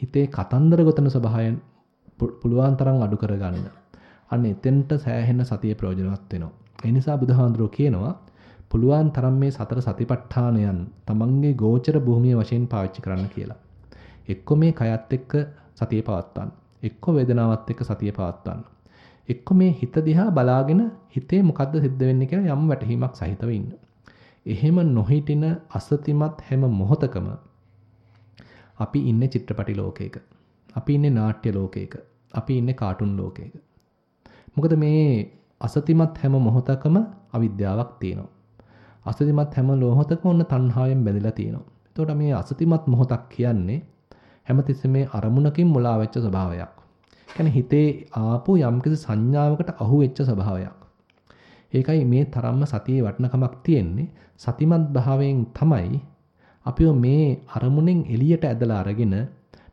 හිතේ කතන්දර ගොතන ස්වභාවයෙන් පුළුවන් තරම් අඩු කරගන්න. අන්න එතෙන්ට සෑහෙන සතිය ප්‍රයෝජනවත් වෙනවා. ඒ නිසා බුදුහාඳුරෝ කියනවා පුළුවන් තරම් මේ සතර සතිපට්ඨානයන් තමන්ගේ ගෝචර භූමිය වශයෙන් පාවිච්චි කරන්න කියලා. එක්ක මේ කයත් එක්ක සතිය පවත්වන්න. එක්ක වේදනාවත් එක්ක සතිය පවත්වන්න. එක්ක මේ හිත දිහා බලාගෙන හිතේ මොකද්ද සිද්ධ වෙන්නේ කියලා යම් වැටහීමක් සහිතව ඉන්න. එහෙම නොහිටින අසතිමත් හැම මොහොතකම අපි ඉන්නේ චිත්‍රපටි ලෝකයක. අපි ඉන්නේ නාට්‍ය ලෝකයක. අපි ඉන්නේ කාටුන් ලෝකයක. මොකද මේ අසතිමත් හැම මොහොතකම අවිද්‍යාවක් තියෙනවා. අසතිමත් හැම මොහොතකම ඔන්න තණ්හාවෙන් බැඳලා තියෙනවා. එතකොට මේ අසතිමත් මොහොතක් කියන්නේ හැමතිස්සෙම මේ අරමුණකින් මුලා වෙච්ච ස්වභාවයක්. කියන්නේ හිතේ ආපු යම්කිසි සංඥාවකට අහු වෙච්ච ස්වභාවයක්. ඒකයි මේ තරම්ම සතියේ වටිනකමක් තියෙන්නේ. සතිමත් භාවයෙන් තමයි අපිව මේ අරමුණෙන් එළියට ඇදලා අරගෙන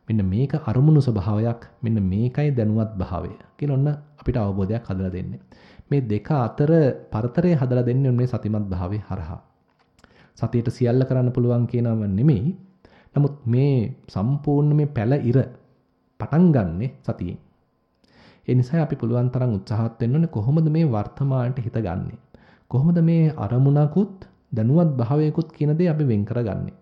මෙන්න මේක අරමුණු ස්වභාවයක් මෙන්න මේකයි දැනුවත් භාවය කියලා ඔන්න අපිට අවබෝධයක් හදලා දෙන්නේ. මේ දෙක අතර පරතරය හදලා දෙන්නේ මේ සතිමත් භාවයේ හරහා. සතියට සියල්ල කරන්න පුළුවන් කියනම නෙමෙයි. නමුත් මේ සම්පූර්ණ මේ පැල ඉර පටන් ගන්නෙ සතියෙන්. ඒ නිසා අපි පුළුවන් තරම් උත්සාහත් වෙන්න ඕනේ කොහොමද මේ වර්තමානට හිත ගන්නෙ. කොහොමද මේ අරමුණකුත් දැනුවත් භාවයකුත් කියන දේ අපි වෙන් කරගන්නේ.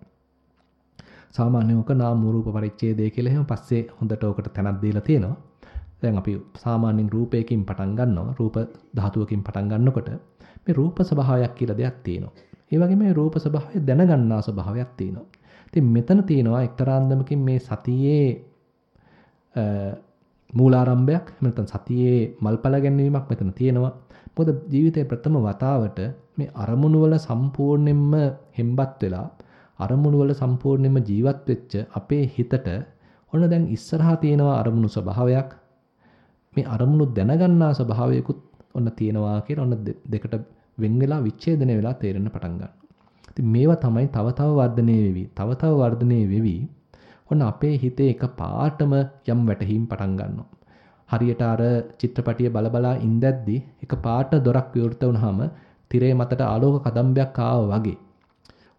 සාමාන්‍යයෙන් ඔක නාම රූප පරිච්ඡේදය කියලා එහෙම පස්සේ හොඳට ඔකට තැනක් දීලා තියෙනවා. දැන් අපි සාමාන්‍යයෙන් රූපයකින් පටන් ගන්නවා. රූප ධාතුවකින් පටන් ගන්නකොට මේ රූප ස්වභාවයක් කියලා දෙයක් තියෙනවා. ඒ වගේම මේ රූප ස්වභාවය දැනගන්නා ස්වභාවයක් තියෙනවා. ඉතින් මෙතන තියෙනවා එක්තරා අන්දමකින් මේ සතියේ මූලාරම්භයක් එහෙම නැත්නම් සතියේ මල්පල ගැනීමක් මෙතන තියෙනවා. මොකද ජීවිතේ ප්‍රථම වතාවට මේ අරමුණු වල සම්පූර්ණයෙන්ම හෙම්බත් වෙලා අරමුණු වල සම්පූර්ණයෙන්ම ජීවත් වෙච්ච අපේ හිතට ඔන්න දැන් ඉස්සරහා තියෙනවා අරමුණු ස්වභාවයක් මේ අරමුණු දැනගන්නා ස්වභාවයකුත් ඔන්න තියෙනවා කියලා ඔන්න දෙකට වෙන් වෙලා විච්ඡේදනය වෙලා තේරෙන්න පටන් ගන්නවා. ඉතින් මේවා තමයි තව තව වර්ධනය වෙවි. තව තව වර්ධනය වෙවි. ඔන්න අපේ හිතේ එක පාටම යම් වැටහීම් පටන් ගන්නවා. හරියට අර චිත්‍රපටිය බලබලා ඉඳද්දි එක පාට දොරක් විවෘත වුනහම තිරේ මතට ආලෝක කදම්බයක් ආවා වගේ.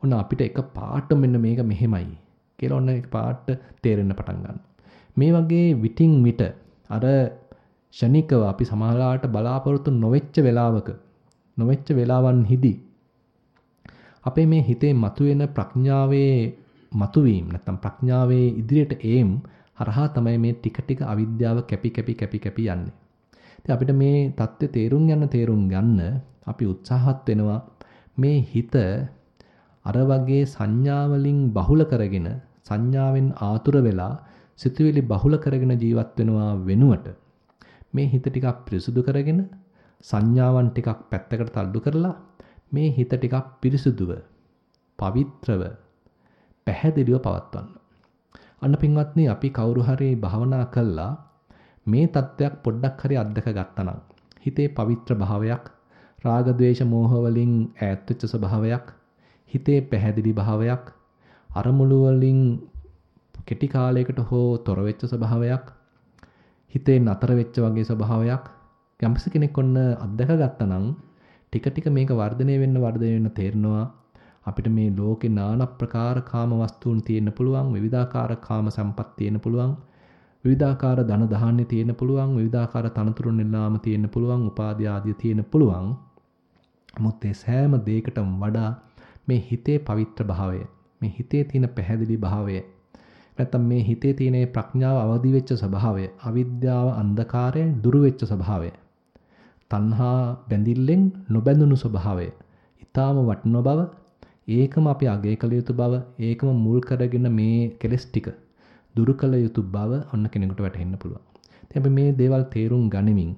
ඔන්න අපිට එක පාට මෙන්න මේක මෙහෙමයි කියලා ඔන්න එක පාට තේරෙන්න පටන් ගන්නවා. මේ වගේ විටින් විට අර ෂණිකව අපි සමාලාට බලාපොරොත්තු නොවෙච්ච වෙලාවක නොවෙච්ච වෙලාවන්හිදී අපේ මේ හිතේ මතුවෙන ප්‍රඥාවේ මතුවීම නැත්නම් ප්‍රඥාවේ ඉදිරියට ඒම් හරහා තමයි මේ ටික ටික අවිද්‍යාව කැපි කැපි කැපි කැපි යන්නේ. ඉතින් අපිට මේ தත්ත්වය තේරුම් ගන්න තේරුම් ගන්න අපි උත්සාහත් වෙනවා මේ හිත අර වගේ සංඥාවලින් බහුල කරගෙන සංඥාවෙන් ආතුර වෙලා සිතුවිලි බහුල කරගෙන ජීවත් වෙනවා වෙනුවට මේ හිත ටිකක් පිරිසුදු කරගෙන සංඥාවන් ටිකක් පැත්තකට තල්ලු කරලා මේ හිත ටිකක් පිරිසුදුව පවිත්‍රව පැහැදිලිව පවත්වන්න. අන්න පින්වත්නි අපි කවුරු හරි භාවනා කළා මේ தත්වයක් පොඩ්ඩක් හරි අත්දක ගත්තනම් හිතේ පවිත්‍ර භාවයක් රාග ద్వේෂ මෝහ වලින් ඈත් වෙච්ච ස්වභාවයක් හිතේ පැහැදිලි භාවයක් අරමුණු වලින් කෙටි කාලයකට හෝ තොර වෙච්ච ස්වභාවයක් හිතේ නතර වෙච්ච වගේ ස්වභාවයක් යම්ස කෙනෙක් ඔන්න අත්දැක ගත්තා නම් ටික ටික මේක වර්ධනය වෙන්න වර්ධනය වෙන්න තේරෙනවා. අපිට මේ ලෝකේ নানা ප්‍රකාර කාම වස්තුන් තියෙන්න පුළුවන් විවිධාකාර කාම සම්පත් තියෙන්න පුළුවන් විවිධාකාර ධන දහන්නේ තියෙන්න පුළුවන් විවිධාකාර තනතුරු නිලාම තියෙන්න පුළුවන් උපාධි ආදිය තියෙන්න පුළුවන්. මොත් ඒ සෑම දෙයකටම වඩා මේ හිතේ පවිත්‍ර භාවය මේ හිතේ තියෙන පැහැදිලි භාවය නැත්තම් මේ හිතේ තියෙන ප්‍රඥාව අවදි වෙච්ච ස්වභාවය, අවිද්‍යාව අන්ධකාරයෙන් දුරු වෙච්ච ස්වභාවය, තණ්හා බැඳිල්ලෙන් නොබැඳුණු ස්වභාවය, ඊටාම වටින බව, ඒකම අපි අගය කළ යුතු බව, ඒකම මුල් කරගෙන මේ කෙලස් ටික දුරු කළ යුතු බව ඔන්න කෙනෙකුට වැටහෙන්න පුළුවන්. ඉතින් අපි මේ දේවල් තේරුම් ගනිමින්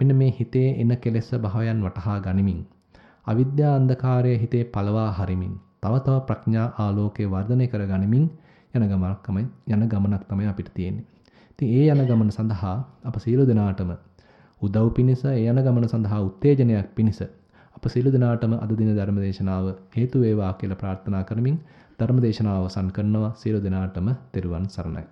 මෙන්න මේ හිතේ එන කෙලෙස් භාවයන් වටහා ගනිමින් අවිද්‍යා අන්ධකාරයේ හිතේ පළවා හරිමින් තව තව ප්‍රඥා ආලෝකයේ වර්ධනය කර ගනිමින් යන ගමනක් තමයි යන ගමනක් තමයි අපිට තියෙන්නේ. ඉතින් ඒ යන ගමන සඳහා අප සියලු දෙනාටම උදව් පිණිස ඒ යන ගමන සඳහා උත්තේජනයක් පිණිස අප සියලු දෙනාටම අද දින ධර්මදේශනාව හේතු වේවා කියලා ප්‍රාර්ථනා කරමින් ධර්මදේශනාව අවසන් කරනවා සියලු දෙනාටම තෙරුවන් සරණයි.